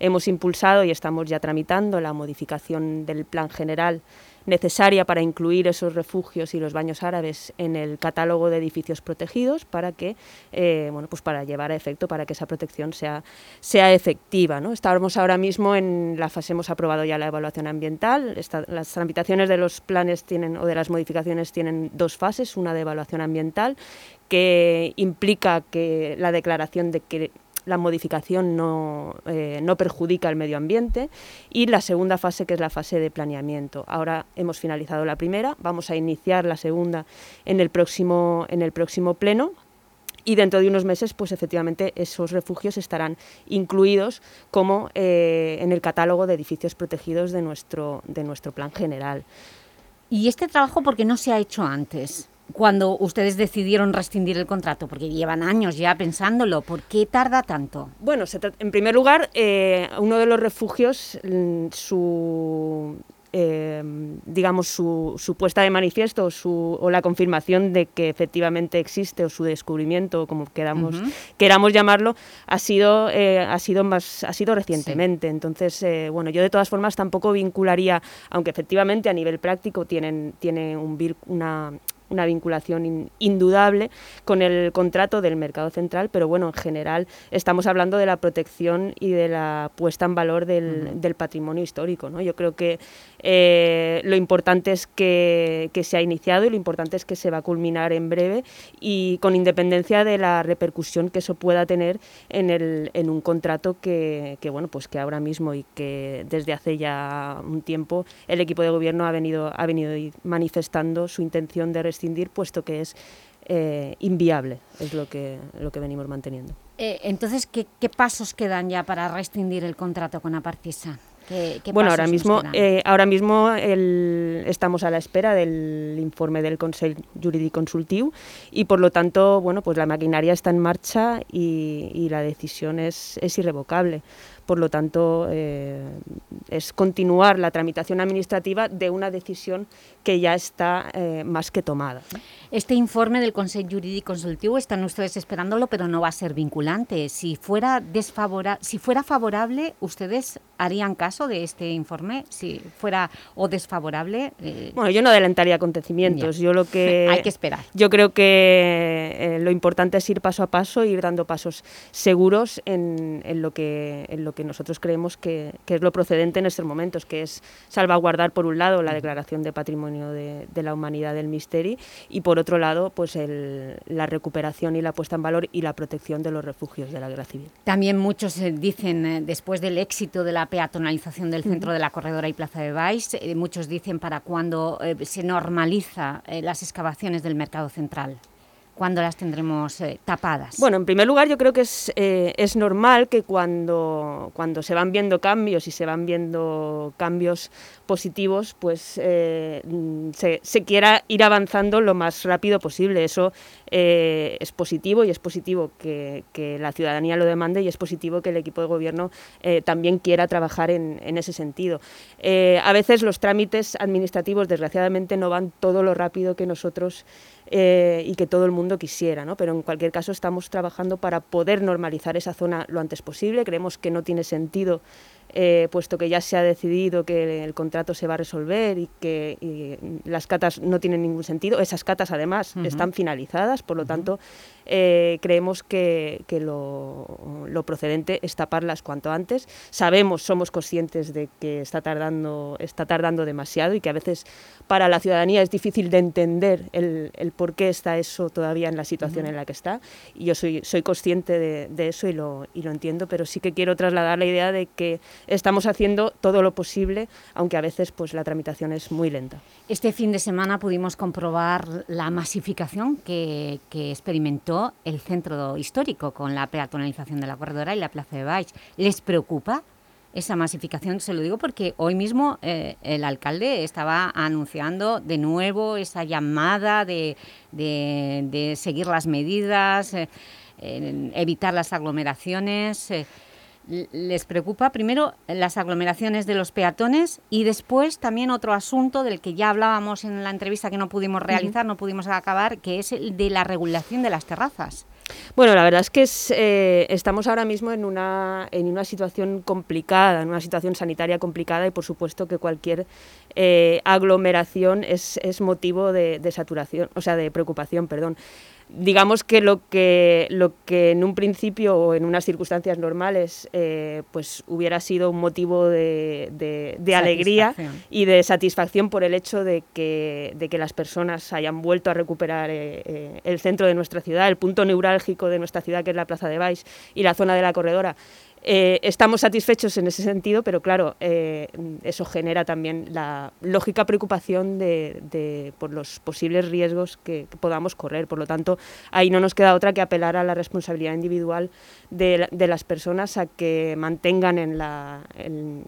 hemos impulsado y estamos ya tramitando la modificación del plan general necesaria para incluir esos refugios y los baños árabes en el catálogo de edificios protegidos para que eh, bueno pues para llevar a efecto para que esa protección sea sea efectiva ¿no? estamos ahora mismo en la fase hemos aprobado ya la evaluación ambiental las tramitaciones de los planes tienen o de las modificaciones tienen dos fases una de evaluación ambiental que implica que la declaración de que la modificación no, eh, no perjudica el medio ambiente y la segunda fase que es la fase de planeamiento. Ahora hemos finalizado la primera, vamos a iniciar la segunda en el próximo, en el próximo pleno y dentro de unos meses, pues efectivamente esos refugios estarán incluidos como eh, en el catálogo de edificios protegidos de nuestro, de nuestro plan general. ¿Y este trabajo por qué no se ha hecho antes? Cuando ustedes decidieron rescindir el contrato? Porque llevan años ya pensándolo. ¿Por qué tarda tanto? Bueno, en primer lugar, eh, uno de los refugios, mm, su... Eh, digamos, su, su, puesta de manifiesto su, o la confirmación de que efectivamente existe o su descubrimiento, como queramos, queramos llamarlo, ha sido, eh, ha sido, más, ha sido recientemente. Entonces, eh, bueno, yo de todas formas tampoco vincularía, aunque efectivamente a nivel práctico tienen, tiene un, una una vinculación indudable con el contrato del mercado central, pero bueno, en general estamos hablando de la protección y de la puesta en valor del, del patrimonio histórico. ¿no? Yo creo que eh, lo importante es que, que, se ha iniciado y lo importante es que se va a culminar en breve y con independencia de la repercusión que eso pueda tener en, el, en un contrato que, que, bueno, pues que ahora mismo y que desde hace ya un tiempo el equipo de gobierno ha venido, ha venido manifestando su intención de rescindir, puesto que es eh, inviable, es lo que, lo que venimos manteniendo. Eh, entonces, ¿qué, ¿qué, pasos quedan ya para rescindir el contrato con Apartisa? bueno, ahora mismo, eh, ahora mismo estamos a la espera del informe del Consejo Jurídico Consultivo y por lo tanto, bueno, pues la maquinaria está en marcha y, la decisión es, es irrevocable. Por lo tanto, eh, es continuar la tramitación administrativa de una decisión que ya está eh, más que tomada. Este informe del Consejo Jurídico Consultivo están ustedes esperándolo, pero no va a ser vinculante. Si fuera, si fuera favorable, ¿ustedes harían caso de este informe? Si fuera o desfavorable... Eh, bueno, yo no adelantaría acontecimientos. Yo lo que... Hay que esperar. Yo creo que lo importante es ir paso a paso, ir dando pasos seguros en, en lo que en lo que nosotros creemos que, es lo procedente en estos momentos, que es salvaguardar por un lado la declaración de patrimonio de, la humanidad del Misteri y por otro lado pues la recuperación y la puesta en valor y la protección de los refugios de la guerra civil. También muchos eh, dicen, eh, después del éxito de la peatonalización del centro de la Corredora y Plaza de Baix, eh, muchos dicen para cuando se normaliza las excavaciones del mercado central. ¿Cuándo las tendremos eh, tapadas? Bueno, en primer lugar yo creo que es, eh, es normal que cuando, cuando se van viendo cambios y se van viendo cambios positivos, pues eh, se, se, quiera ir avanzando lo más rápido posible. Eso es positivo y es positivo que, que, la ciudadanía lo demande y es positivo que el equipo de gobierno también quiera trabajar en, en ese sentido. a veces los trámites administrativos desgraciadamente no van todo lo rápido que nosotros eh, y que todo el mundo quisiera, ¿no? pero en cualquier caso estamos trabajando para poder normalizar esa zona lo antes posible. Creemos que no tiene sentido eh, puesto que ya se ha decidido que el contrato se va a resolver y que las catas no tienen ningún sentido. Esas catas, además, están finalizadas, por lo tanto, eh, creemos que, lo, procedente es taparlas cuanto antes. Sabemos, somos conscientes de que está tardando, está tardando demasiado y que a veces para la ciudadanía es difícil de entender el, por qué está eso todavía en la situación en la que está. Y yo soy, soy consciente de, de eso y lo, y lo entiendo, pero sí que quiero trasladar la idea de que estamos haciendo todo lo posible, aunque a veces pues, la tramitación es muy lenta. Este fin de semana pudimos comprobar la masificación que, experimentó el centro histórico con la peatonalización de la corredora y la Plaza de Baix. ¿Les preocupa esa masificación? Se lo digo porque hoy mismo eh, el alcalde estaba anunciando de nuevo esa llamada de, seguir las medidas, eh, evitar las aglomeraciones... Eh, les preocupa primero las aglomeraciones de los peatones y después también otro asunto del que ya hablábamos en la entrevista que no pudimos realizar, no pudimos acabar, que es el de la regulación de las terrazas. Bueno, la verdad es que eh, estamos ahora mismo en una, en una situación complicada, en una situación sanitaria complicada y por supuesto que cualquier eh, aglomeración es, es motivo de, de, saturación, o sea, de preocupación, perdón digamos que lo que lo que en un principio o en unas circunstancias normales eh, pues hubiera sido un motivo de, de, alegría y de satisfacción por el hecho de que, de que las personas hayan vuelto a recuperar eh, eh, el centro de nuestra ciudad, el punto neurálgico de nuestra ciudad que es la Plaza de Baix y la zona de la Corredora eh, estamos satisfechos en ese sentido, pero claro, eh, eso genera también la lógica preocupación de, por los posibles riesgos que, podamos correr. Por lo tanto, ahí no nos queda otra que apelar a la responsabilidad individual de, las personas a que mantengan en,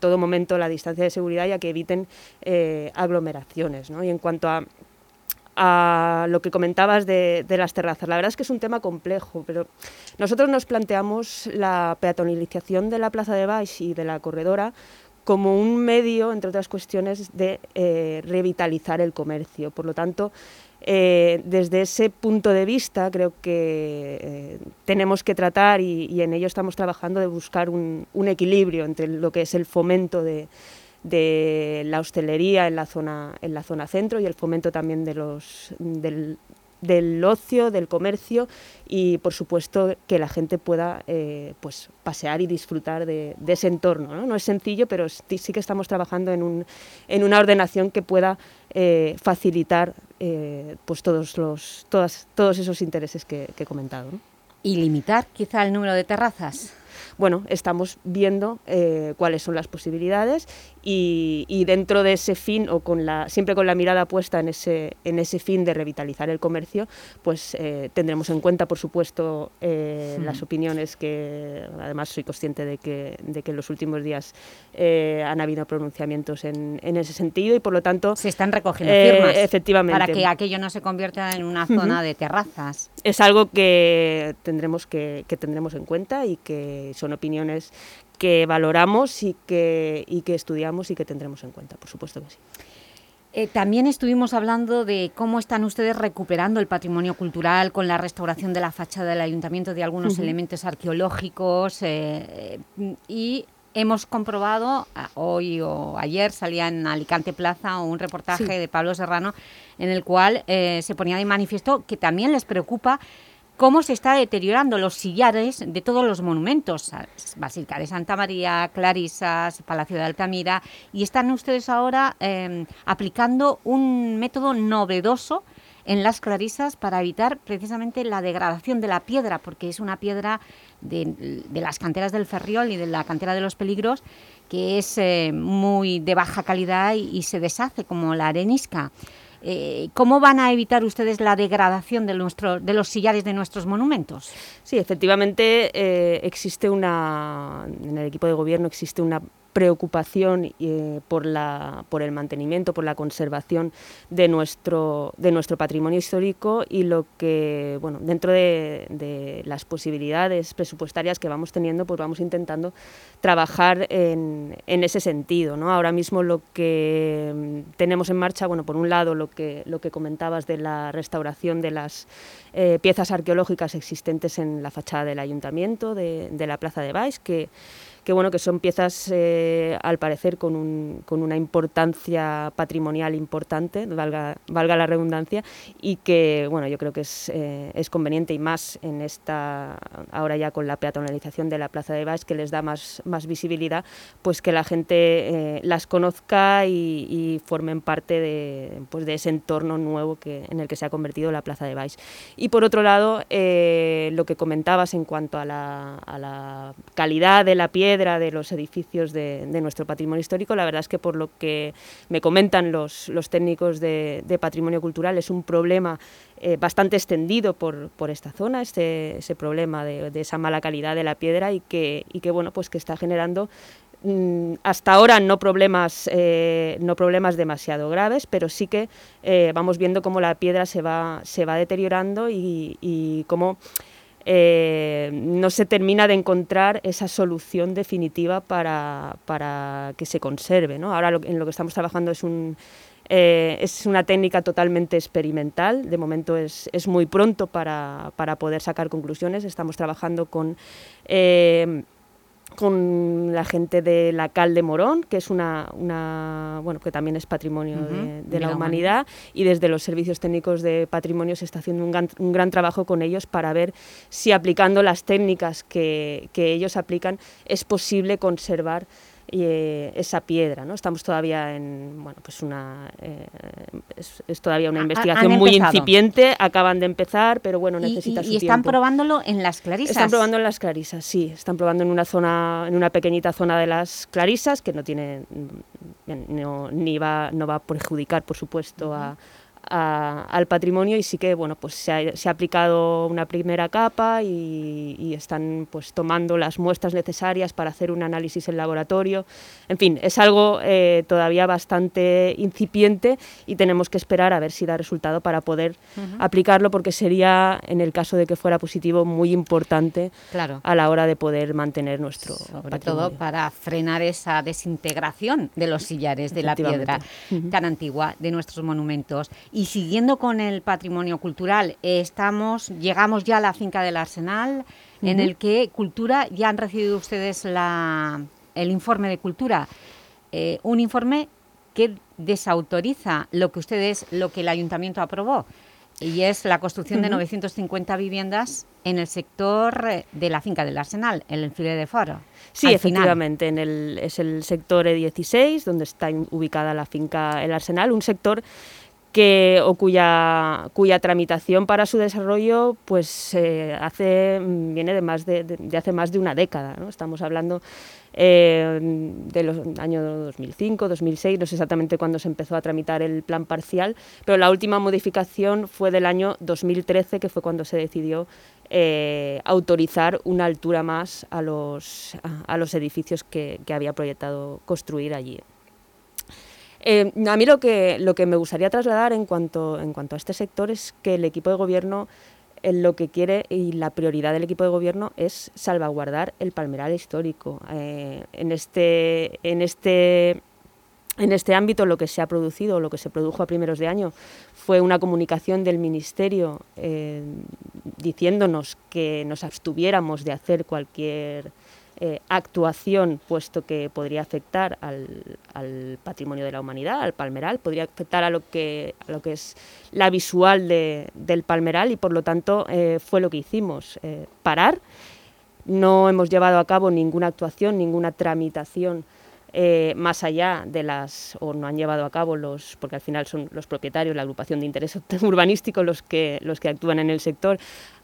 todo momento la distancia de seguridad y a que eviten eh, aglomeraciones. ¿no? Y en cuanto a a lo que comentabas de, las terrazas. La verdad es que es un tema complejo, pero nosotros nos planteamos la peatonalización de la Plaza de Baix y de la Corredora como un medio, entre otras cuestiones, de eh, revitalizar el comercio. Por lo tanto, eh, desde ese punto de vista creo que eh, tenemos que tratar, y, en ello estamos trabajando, de buscar un equilibrio entre lo que es el fomento de, de la hostelería en la zona, en la zona centro y el fomento también de los, del, del ocio, del comercio y por supuesto que la gente pueda eh, pues pasear y disfrutar de, ese entorno. ¿no? ¿no? es sencillo, pero sí, que estamos trabajando en, un, en una ordenación que pueda eh, facilitar eh, pues todos, los, todas, todos esos intereses que, que he comentado. ¿Y limitar quizá el número de terrazas? bueno, estamos viendo cuáles son las posibilidades y, dentro de ese fin, o con la, siempre con la mirada puesta en ese, en ese fin de revitalizar el comercio, pues eh, tendremos en cuenta, por supuesto, eh, Hmm. las opiniones que, además, soy consciente de que, de que en los últimos días eh, han habido pronunciamientos en, en ese sentido y, por lo tanto... Se están recogiendo firmas Efectivamente. para que aquello no se convierta en una zona de terrazas. es algo que tendremos que, que tendremos en cuenta y que son opiniones que valoramos y que, y que estudiamos y que tendremos en cuenta, por supuesto que sí. Eh, también estuvimos hablando de cómo están ustedes recuperando el patrimonio cultural con la restauración de la fachada del ayuntamiento de algunos elementos arqueológicos eh, y hemos comprobado, hoy o ayer salía en Alicante Plaza un reportaje Sí. de Pablo Serrano en el cual eh, se ponía de manifiesto que también les preocupa cómo se está deteriorando los sillares de todos los monumentos, Basílica de Santa María, Clarisas, Palacio de Altamira, y están ustedes ahora eh, aplicando un método novedoso en las clarisas para evitar precisamente la degradación de la piedra, porque es una piedra de, las canteras del Ferriol y de la cantera de los peligros que es eh, muy de baja calidad y se deshace como la arenisca. Eh, ¿Cómo van a evitar ustedes la degradación de, nuestro, de los sillares de nuestros monumentos? Sí, efectivamente eh, existe una, en el equipo de gobierno existe una preocupación eh, por, la, por el mantenimiento, por la conservación de nuestro, de nuestro patrimonio histórico y lo que, bueno, dentro de, las posibilidades presupuestarias que vamos teniendo, pues vamos intentando trabajar en, en ese sentido. ¿no? Ahora mismo lo que mm, tenemos en marcha, bueno, por un lado lo que, lo que comentabas de la restauración de las eh, piezas arqueológicas existentes en la fachada del ayuntamiento, de, de la Plaza de Baix, que que bueno que son piezas eh, al parecer con, un, con, una importancia patrimonial importante, valga, valga, la redundancia, y que bueno yo creo que es, eh, es, conveniente y más en esta ahora ya con la peatonalización de la Plaza de Baix que les da más, más visibilidad, pues que la gente eh, las conozca y, y, formen parte de, pues de ese entorno nuevo que, en el que se ha convertido la Plaza de Baix. Y por otro lado, eh, lo que comentabas en cuanto a la, a la calidad de la piedra de los edificios de, nuestro patrimonio histórico. La verdad es que por lo que me comentan los, técnicos de, patrimonio cultural es un problema eh, bastante extendido por, esta zona, este, ese problema de, esa mala calidad de la piedra y que, bueno, pues que está generando mm, hasta ahora no problemas, eh, no problemas demasiado graves, pero sí que eh, vamos viendo cómo la piedra se va, se va deteriorando y cómo eh, no se termina de encontrar esa solución definitiva para, para que se conserve. ¿no? Ahora lo, en lo que estamos trabajando es, un, eh, es una técnica totalmente experimental, de momento es, es muy pronto para, para, poder sacar conclusiones, estamos trabajando con... Eh, con la gente de la Cal de Morón, que es una, una bueno, que también es patrimonio uh -huh, de, la, la humanidad, humanidad, y desde los servicios técnicos de patrimonio se está haciendo un gran, un gran trabajo con ellos para ver si aplicando las técnicas que, que ellos aplican es posible conservar eh, esa piedra, ¿no? Estamos todavía en, bueno, pues una, eh, es, es, todavía una investigación muy incipiente, acaban de empezar, pero bueno, necesita y, y, su y están tiempo. probándolo en las clarisas. Están probando en las clarisas, sí, están probando en una zona, en una pequeñita zona de las clarisas que no tiene, no, ni va, no va a perjudicar, por supuesto, uh -huh. a a, al patrimonio y sí que bueno pues se ha, se ha aplicado una primera capa y, y, están pues tomando las muestras necesarias para hacer un análisis en laboratorio en fin es algo eh, todavía bastante incipiente y tenemos que esperar a ver si da resultado para poder uh -huh. aplicarlo porque sería en el caso de que fuera positivo muy importante claro. a la hora de poder mantener nuestro sobre patrimonio. todo para frenar esa desintegración de los sillares de la piedra uh -huh. tan antigua de nuestros monumentos y siguiendo con el patrimonio cultural, estamos, llegamos ya a la finca del Arsenal, uh -huh. en el que Cultura, ya han recibido ustedes la, el informe de Cultura, eh, un informe que desautoriza lo que ustedes, lo que el Ayuntamiento aprobó, y es la construcción uh -huh. de 950 viviendas en el sector eh, de la finca del Arsenal, en el File de Foro. Sí, efectivamente, en el, es el sector E16, donde está ubicada la finca El Arsenal, un sector o cuya, tramitación para su desarrollo pues, hace, viene de, más de, hace más de una década. Estamos hablando eh, de los años 2005, 2006, no sé exactamente cuándo se empezó a tramitar el plan parcial, pero la última modificación fue del año 2013, que fue cuando se decidió eh, autorizar una altura más a los, a, los edificios que había proyectado construir allí. Eh, a mí lo que, lo que me gustaría trasladar en cuanto, en cuanto a este sector es que el equipo de gobierno eh, lo que quiere y la prioridad del equipo de gobierno es salvaguardar el palmeral histórico. Eh, en, este, en, este, en este ámbito lo que se ha producido, lo que se produjo a primeros de año, fue una comunicación del Ministerio diciéndonos que nos abstuviéramos de hacer cualquier eh, actuación, puesto que podría afectar al, patrimonio de la humanidad, al palmeral, podría afectar a lo que, a lo que es la visual del palmeral y por lo tanto eh, fue lo que hicimos, eh, parar. No hemos llevado a cabo ninguna actuación, ninguna tramitación eh, más allá de las, o no han llevado a cabo los, porque al final son los propietarios, la agrupación de interés urbanístico los que, los que actúan en el sector,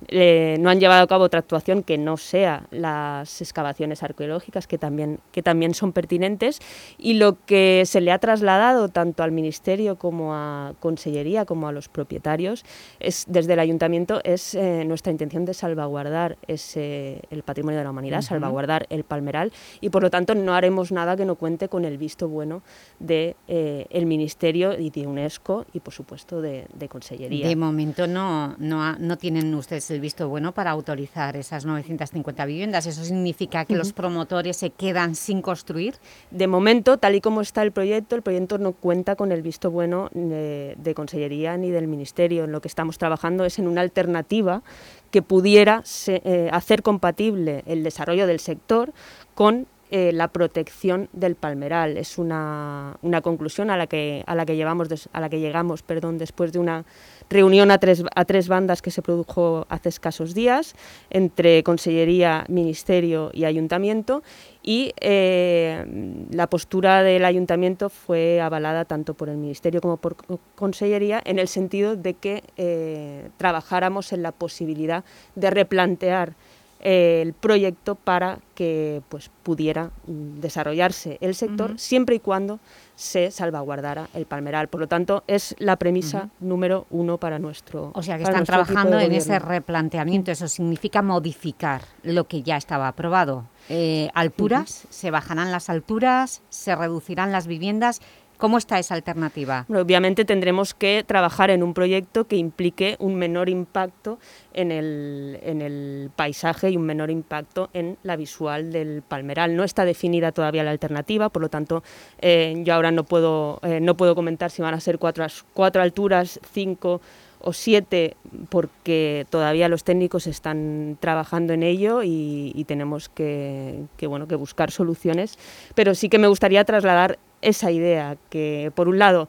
eh, no han llevado a cabo otra actuación que no sea las excavaciones arqueológicas, que también, que también son pertinentes, y lo que se le ha trasladado tanto al Ministerio como a Consellería, como a los propietarios, es, desde el Ayuntamiento, es eh, nuestra intención de salvaguardar ese, el patrimonio de la humanidad, salvaguardar el palmeral, y por lo tanto no haremos nada que no cuente con el visto bueno del de, eh, Ministerio y de UNESCO y, por supuesto, de, de Consellería. De momento no, no, no, tienen ustedes el visto bueno para autorizar esas 950 viviendas. ¿Eso significa que los promotores se quedan sin construir? De momento, tal y como está el proyecto, el proyecto no cuenta con el visto bueno de, de Consellería ni del Ministerio. En lo que estamos trabajando es en una alternativa que pudiera eh, hacer compatible el desarrollo del sector con eh, la protección del palmeral. Es una, una, conclusión a la que, a la que, llevamos a la que llegamos perdón, después de una reunión a tres, a tres bandas que se produjo hace escasos días entre Consellería, Ministerio y Ayuntamiento y eh, la postura del Ayuntamiento fue avalada tanto por el Ministerio como por Consellería en el sentido de que eh, trabajáramos en la posibilidad de replantear el proyecto para que pues, pudiera mm, desarrollarse el sector siempre y cuando se salvaguardara el palmeral. Por lo tanto, es la premisa número uno para nuestro O sea, que están trabajando en ese replanteamiento. Eso significa modificar lo que ya estaba aprobado. Eh, ¿Alturas? ¿Se bajarán las alturas? ¿Se reducirán las viviendas? ¿Cómo está esa alternativa? obviamente tendremos que trabajar en un proyecto que implique un menor impacto en el, en el, paisaje y un menor impacto en la visual del palmeral. No está definida todavía la alternativa, por lo tanto eh, yo ahora no puedo, eh, no puedo comentar si van a ser cuatro, cuatro alturas, cinco o siete porque todavía los técnicos están trabajando en ello y, tenemos que, bueno, que buscar soluciones, pero sí que me gustaría trasladar esa idea, que por un lado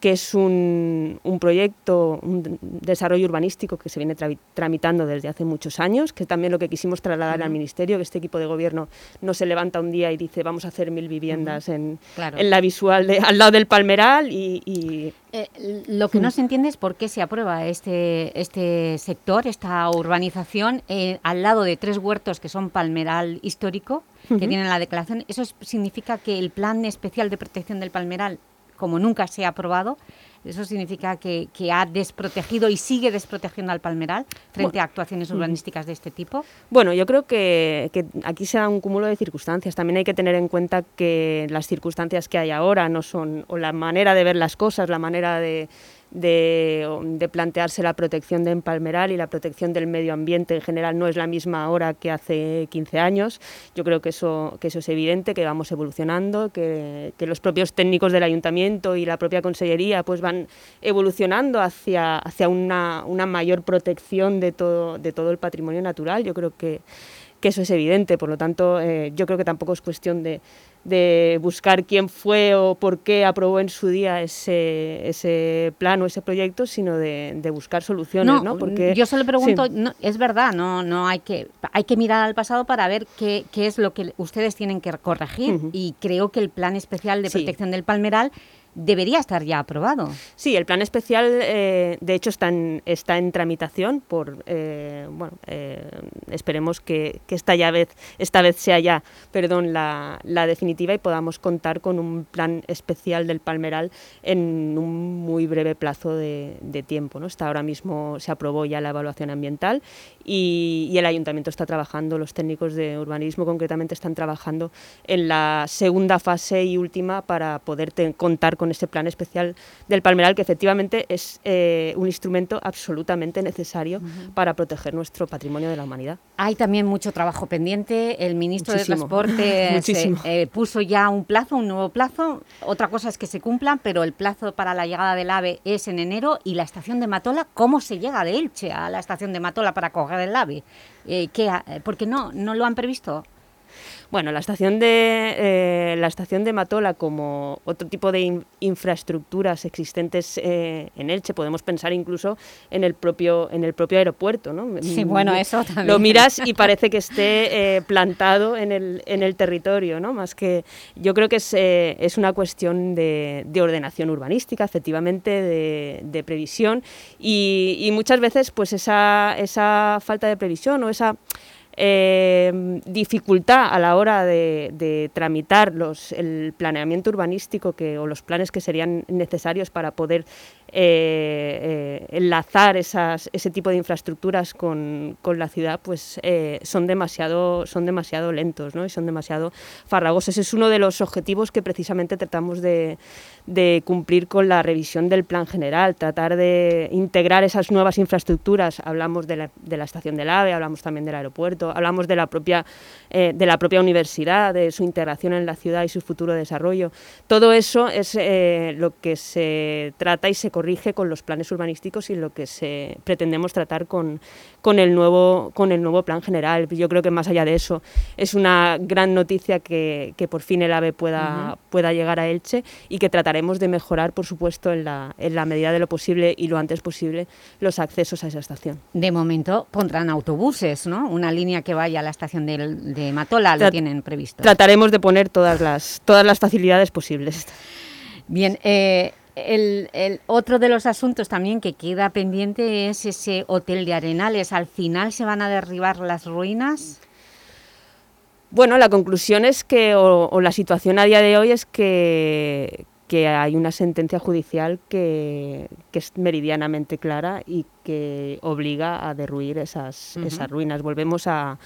que es un, un, proyecto, un desarrollo urbanístico que se viene tramitando desde hace muchos años, que también lo que quisimos trasladar al Ministerio, que este equipo de gobierno no se levanta un día y dice vamos a hacer mil viviendas en, en, la visual de, al lado del Palmeral y... Eh, lo que no se entiende es por qué se aprueba este, este sector, esta urbanización, eh, al lado de tres huertos que son Palmeral histórico, que tienen la declaración, ¿eso significa que el plan especial de protección del palmeral, como nunca se ha aprobado, eso significa que, ha desprotegido y sigue desprotegiendo al palmeral frente a actuaciones urbanísticas de este tipo? Bueno, yo creo que, que, aquí se da un cúmulo de circunstancias. También hay que tener en cuenta que las circunstancias que hay ahora no son, o la manera de ver las cosas, la manera de de, plantearse la protección de Palmeral y la protección del medio ambiente en general no es la misma ahora que hace 15 años. Yo creo que eso, que eso es evidente, que vamos evolucionando, que, los propios técnicos del ayuntamiento y la propia consellería pues van evolucionando hacia, hacia una, una mayor protección de todo, de todo el patrimonio natural. Yo creo que, que eso es evidente, por lo tanto eh, yo creo que tampoco es cuestión de de buscar quién fue o por qué aprobó en su día ese, ese plan o ese proyecto, sino de, buscar soluciones, ¿no? Porque, yo solo pregunto, es verdad, no, no hay que hay que mirar al pasado para ver qué, qué es lo que ustedes tienen que corregir y creo que el plan especial de protección del palmeral debería estar ya aprobado. Sí, el plan especial eh, de hecho está en, está en tramitación por eh, bueno eh, esperemos que, que, esta ya vez esta vez sea ya perdón la, la, definitiva y podamos contar con un plan especial del Palmeral en un muy breve plazo de, de tiempo. ¿no? Está ahora mismo se aprobó ya la evaluación ambiental y, y, el ayuntamiento está trabajando, los técnicos de urbanismo concretamente están trabajando en la segunda fase y última para poder contar con ese plan especial del Palmeral, que efectivamente es eh, un instrumento absolutamente necesario uh -huh. para proteger nuestro patrimonio de la humanidad. Hay también mucho trabajo pendiente. El ministro Muchísimo. de Transporte se, eh, puso ya un plazo, un nuevo plazo. Otra cosa es que se cumplan, pero el plazo para la llegada del AVE es en enero. ¿Y la estación de Matola? ¿Cómo se llega de Elche a la estación de Matola para coger el AVE? Eh, ¿qué, ¿Por qué no? ¿No lo han previsto? Bueno, la estación de, eh, la estación de Matola, como otro tipo de in infraestructuras existentes eh, en Elche, podemos pensar incluso en el propio, en el propio aeropuerto. ¿no? Sí, bueno, eso también. Lo miras y parece que esté eh, plantado en el, en el territorio, ¿no? más que yo creo que es, es una cuestión de, de, ordenación urbanística, efectivamente, de, de previsión, y, y, muchas veces pues esa, esa falta de previsión o esa eh, dificultad a la hora de, de, tramitar los, el planeamiento urbanístico que, o los planes que serían necesarios para poder eh, eh, enlazar esas, ese tipo de infraestructuras con, la ciudad, pues eh, son, demasiado, son demasiado lentos ¿no? y son demasiado farragosos. Es uno de los objetivos que precisamente tratamos de, de cumplir con la revisión del plan general, tratar de integrar esas nuevas infraestructuras. Hablamos de la, de la estación del AVE, hablamos también del aeropuerto, hablamos de la, propia, eh, de la propia universidad, de su integración en la ciudad y su futuro desarrollo. Todo eso es eh, lo que se trata y se corrige con los planes urbanísticos y lo que se pretendemos tratar con, con, el, nuevo, con el nuevo plan general. Yo creo que más allá de eso es una gran noticia que, que por fin el AVE pueda, uh -huh. pueda llegar a Elche y que trataremos de mejorar, por supuesto, en la, en la medida de lo posible y lo antes posible, los accesos a esa estación. De momento pondrán autobuses, ¿no? Una línea que vaya a la estación de, de Matola, Tra lo tienen previsto. Trataremos de poner todas las, todas las facilidades posibles. Bien, eh, el, el, otro de los asuntos también que queda pendiente es ese hotel de Arenales. ¿Al final se van a derribar las ruinas? Bueno, la conclusión es que, o, o la situación a día de hoy es que, que hay una sentencia judicial que, que, es meridianamente clara y que obliga a derruir esas, uh -huh. esas ruinas. Volvemos a,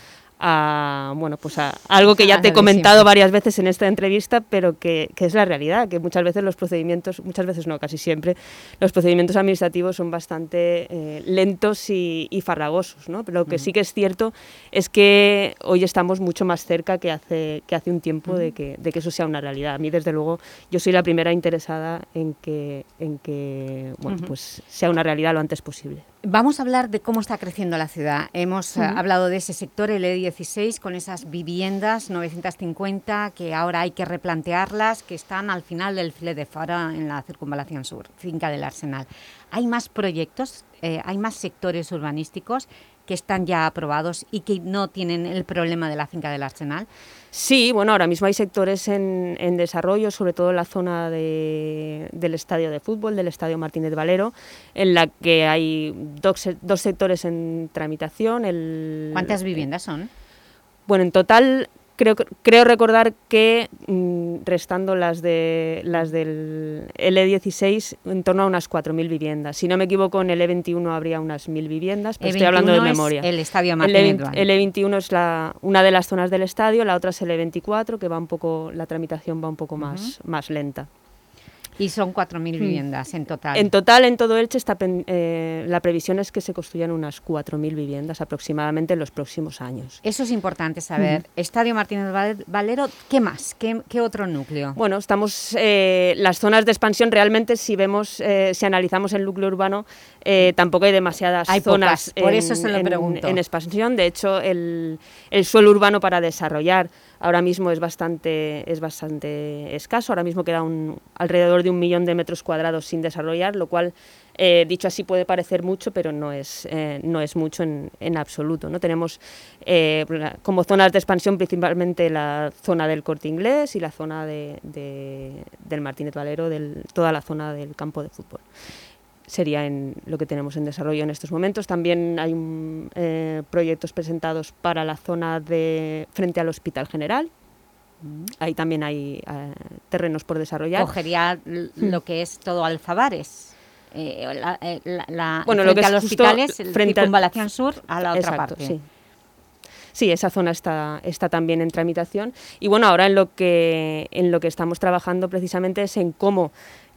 a, bueno, pues a algo que ya te he comentado varias veces en esta entrevista, pero que, que, es la realidad, que muchas veces los procedimientos, muchas veces no, casi siempre, los procedimientos administrativos son bastante eh, lentos y, y, farragosos, ¿no? Pero lo que uh -huh. sí que es cierto es que hoy estamos mucho más cerca que hace, que hace un tiempo uh -huh. de, que, de que eso sea una realidad. A mí, desde luego, yo soy la primera interesada en que, en que bueno, uh -huh. pues sea una realidad lo antes posible. Vamos a hablar de cómo está creciendo la ciudad. Hemos uh -huh. hablado de ese sector, el E16, con esas viviendas 950 que ahora hay que replantearlas, que están al final del file de Fara en la circunvalación sur, finca del Arsenal. ¿Hay más proyectos, eh, hay más sectores urbanísticos que están ya aprobados y que no tienen el problema de la finca del Arsenal? Sí, bueno, ahora mismo hay sectores en, en desarrollo, sobre todo en la zona de, del estadio de fútbol, del estadio Martínez Valero, en la que hay dos, dos sectores en tramitación. El, ¿Cuántas viviendas son? Bueno, en total creo, creo recordar que mmm, restando las de las del L16 en torno a unas 4.000 viviendas. Si no me equivoco, en el E21 habría unas 1.000 viviendas, pero estoy hablando de memoria. el estadio Martínez el, e, el E21 es la, una de las zonas del estadio, la otra es el E24, que va un poco, la tramitación va un poco más, uh -huh. más lenta. Y son 4.000 mm. viviendas en total. En total, en todo Elche, está, eh, la previsión es que se construyan unas 4.000 viviendas aproximadamente en los próximos años. Eso es importante saber. Mm. Estadio Martínez Valero, ¿qué más? ¿Qué, qué otro núcleo? Bueno, estamos, eh, las zonas de expansión realmente, si vemos, eh, si analizamos el núcleo urbano, eh, tampoco hay demasiadas hay zonas pocas, por en, eso se lo pregunto. En, en, expansión. De hecho, el, el suelo urbano para desarrollar ahora mismo es bastante, es bastante escaso. Ahora mismo queda un, alrededor de un millón de metros cuadrados sin desarrollar, lo cual, eh, dicho así, puede parecer mucho, pero no es, eh, no es mucho en, en absoluto. ¿no? Tenemos eh, como zonas de expansión principalmente la zona del Corte Inglés y la zona de, de- del Martínez Valero, del, toda la zona del campo de fútbol sería en lo que tenemos en desarrollo en estos momentos. También hay un, eh, proyectos presentados para la zona de frente al Hospital General. Ahí también hay eh, terrenos por desarrollar. Cogería Mm. lo que es todo Alfabares. Eh, la, la- la- Bueno, frente lo que a los hospitales, frente al- circunvalación sur, a la otra Exacto, parte. Sí. Sí, esa zona está, está también en tramitación. Y bueno, ahora en lo que, en lo que estamos trabajando precisamente es en cómo,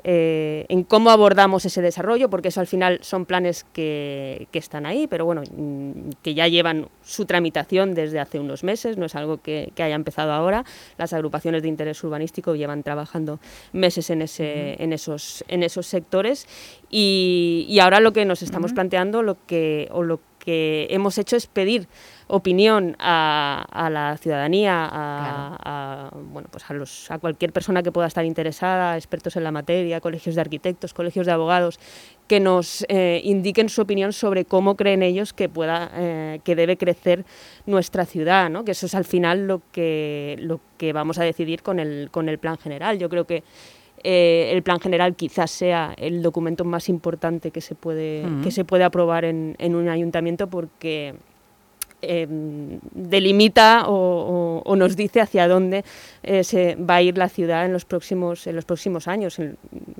eh, en cómo abordamos ese desarrollo, porque eso al final son planes que, que están ahí, pero bueno, mm, que ya llevan su tramitación desde hace unos meses, no es algo que, que haya empezado ahora. Las agrupaciones de interés urbanístico llevan trabajando meses en, ese, en, esos, en esos sectores. Y, y ahora lo que nos estamos planteando, lo que, o lo que hemos hecho es pedir opinión a, a la ciudadanía, a, a, bueno, pues a, los, a cualquier persona que pueda estar interesada, expertos en la materia, colegios de arquitectos, colegios de abogados, que nos eh, indiquen su opinión sobre cómo creen ellos que pueda eh, que debe crecer nuestra ciudad, ¿no? que eso es al final lo que, lo que vamos a decidir con el, con el plan general. Yo creo que eh, el plan general quizás sea el documento más importante que se puede, que se puede aprobar en, en un ayuntamiento porque eh, delimita o, nos dice hacia dónde eh, se va a ir la ciudad en los próximos, en los próximos años, en,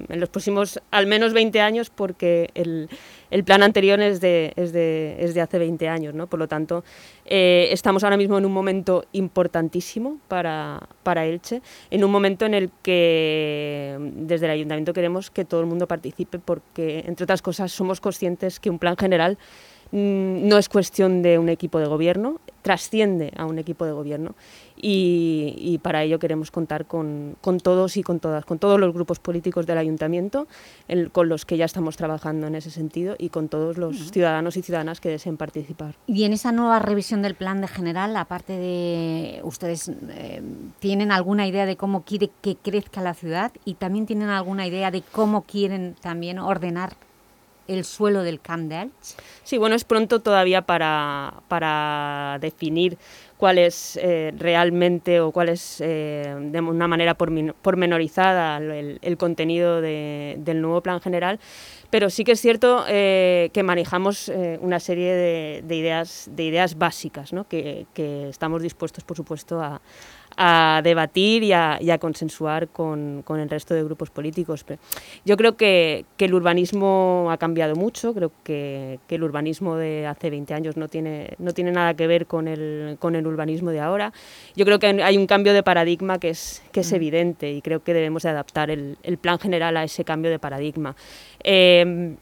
los próximos al menos 20 años, porque el, el plan anterior es de, es de, es de hace 20 años. ¿no? Por lo tanto, eh, estamos ahora mismo en un momento importantísimo para, para Elche, en un momento en el que desde el ayuntamiento queremos que todo el mundo participe, porque, entre otras cosas, somos conscientes que un plan general no es cuestión de un equipo de gobierno, trasciende a un equipo de gobierno y, y para ello queremos contar con, con todos y con todas, con todos los grupos políticos del ayuntamiento, el- con los que ya estamos trabajando en ese sentido y con todos los ciudadanos y ciudadanas que deseen participar. Y en esa nueva revisión del plan de general, aparte de ustedes, eh, ¿tienen alguna idea de cómo quiere que crezca la ciudad? Y también tienen alguna idea de cómo quieren también ordenar el suelo del Camp? Sí, bueno, es pronto todavía para, para definir cuál es eh, realmente o cuál es eh, de una manera pormenorizada el, el contenido de- del nuevo plan general, pero sí que es cierto eh, que manejamos eh, una serie de, de ideas, de ideas básicas ¿no? que, que estamos dispuestos, por supuesto, a, a debatir y a, y a consensuar con, con el resto de grupos políticos. Pe- Yo creo que, que el urbanismo ha cambiado mucho, creo que, que el urbanismo de hace 20 años no tiene, no tiene nada que ver con el, con el urbanismo de ahora. Yo creo que hay un cambio de paradigma que es, que es evidente y creo que debemos de adaptar el, el plan general a ese cambio de paradigma. Eh,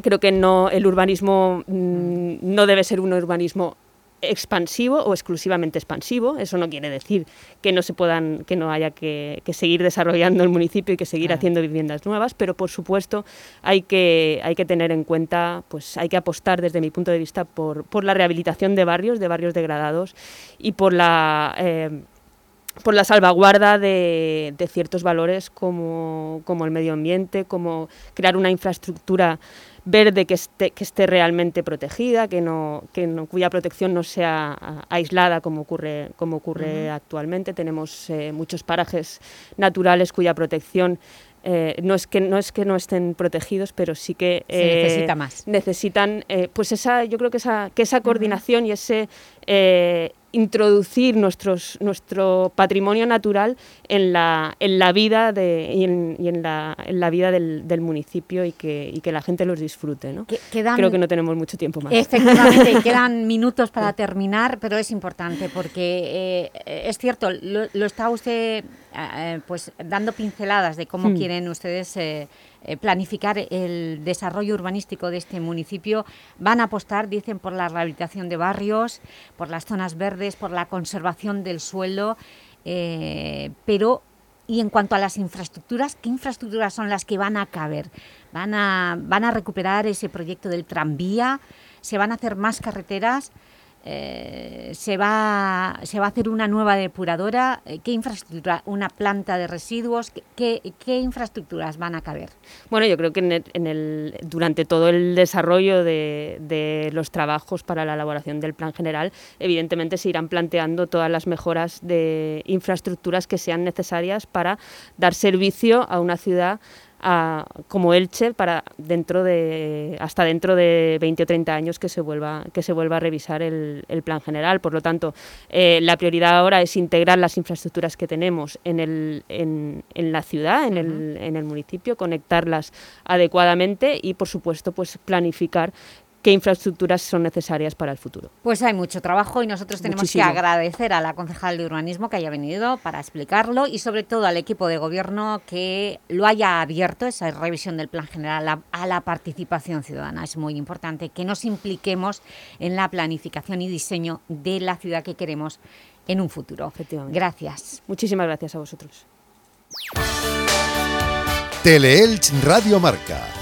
creo que no el urbanismo mm, no debe ser un urbanismo expansivo o exclusivamente expansivo. Eso no quiere decir que no se puedan, que no haya que, que seguir desarrollando el municipio y que seguir Claro. haciendo viviendas nuevas, pero por supuesto hay que, hay que tener en cuenta, pues hay que apostar desde mi punto de vista por, por la rehabilitación de barrios, de barrios degradados y por la eh, por la salvaguarda de, de ciertos valores como, como el medio ambiente, como crear una infraestructura verde que esté, que esté realmente protegida, que no, que no, cuya protección no sea ah, aislada como ocurre, como ocurre actualmente. Tenemos eh, muchos parajes naturales cuya protección eh, no, es que, no es que no estén protegidos, pero sí que Se necesita más. necesitan eh, pues esa yo creo que esa que esa coordinación y ese eh, introducir nuestros nuestro patrimonio natural en la en la vida de y en, y en la, en la vida del, del municipio y que, y que la gente los disfrute ¿no? quedan- creo que no tenemos mucho tiempo más Efectivamente, quedan minutos para terminar, pero es importante porque eh, es cierto, lo, lo está usted eh, pues dando pinceladas de cómo Hmm. quieren ustedes eh, eh, planificar el desarrollo urbanístico de este municipio. Van a apostar, dicen, por la rehabilitación de barrios, por las zonas verdes, por la conservación del suelo, eh, pero y en cuanto a las infraestructuras, ¿qué infraestructuras son las que van a caber? ¿Van a, van a recuperar ese proyecto del tranvía? ¿Se van a hacer más carreteras? Eh, se, va, se va a hacer una nueva depuradora. Eh, ¿Qué infraestructura? ¿Una planta de residuos? ¿Qué, qué, infraestructuras van a caber? Bueno, yo creo que en el, durante todo el desarrollo de, de, los trabajos para la elaboración del plan general, evidentemente se irán planteando todas las mejoras de infraestructuras que sean necesarias para dar servicio a una ciudad como Elche para dentro de hasta dentro de 20 o 30 años que se vuelva que se vuelva a revisar el, plan general. Por lo tanto eh, la prioridad ahora es integrar las infraestructuras que tenemos en, el, en, en la ciudad en el, en el municipio conectarlas adecuadamente y por supuesto pues planificar qué infraestructuras son necesarias para el futuro. Pues hay mucho trabajo y nosotros tenemos que agradecer a la concejal de urbanismo que haya venido para explicarlo y sobre todo al equipo de gobierno que lo haya abierto, esa revisión del plan general, a, la participación ciudadana. Es muy importante que nos impliquemos en la planificación y diseño de la ciudad que queremos en un futuro. Efectivamente. Gracias. Muchísimas gracias a vosotros. Teleelch Radio Marca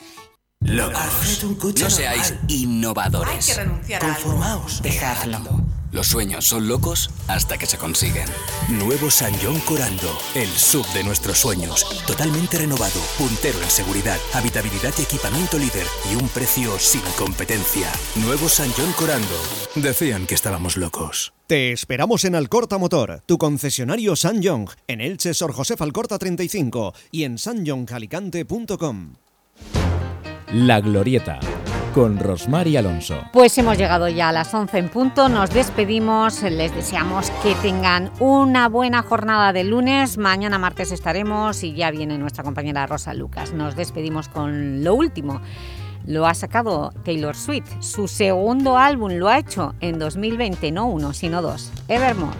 Locos. No seáis innovadores. Conformaos. Dejadlo. Los sueños son locos hasta que se consiguen. Nuevo San John Corando, el sub de nuestros sueños. Totalmente renovado, puntero en seguridad, habitabilidad y equipamiento líder y un precio sin competencia. Nuevo San John Corando. Decían que estábamos locos. Te esperamos en Alcorta Motor, tu concesionario San John, en Elche Sor José Alcorta 35 y en sanjohncalicante.com. La Glorieta, con Rosmar y Alonso. Pues hemos llegado ya a las 11 en punto, nos despedimos, les deseamos que tengan una buena jornada de lunes, mañana martes estaremos y ya viene nuestra compañera Rosa Lucas. Nos despedimos con lo último. Lo ha sacado Taylor Swift, su segundo álbum lo ha hecho en 2020, no uno, sino dos, Evermore.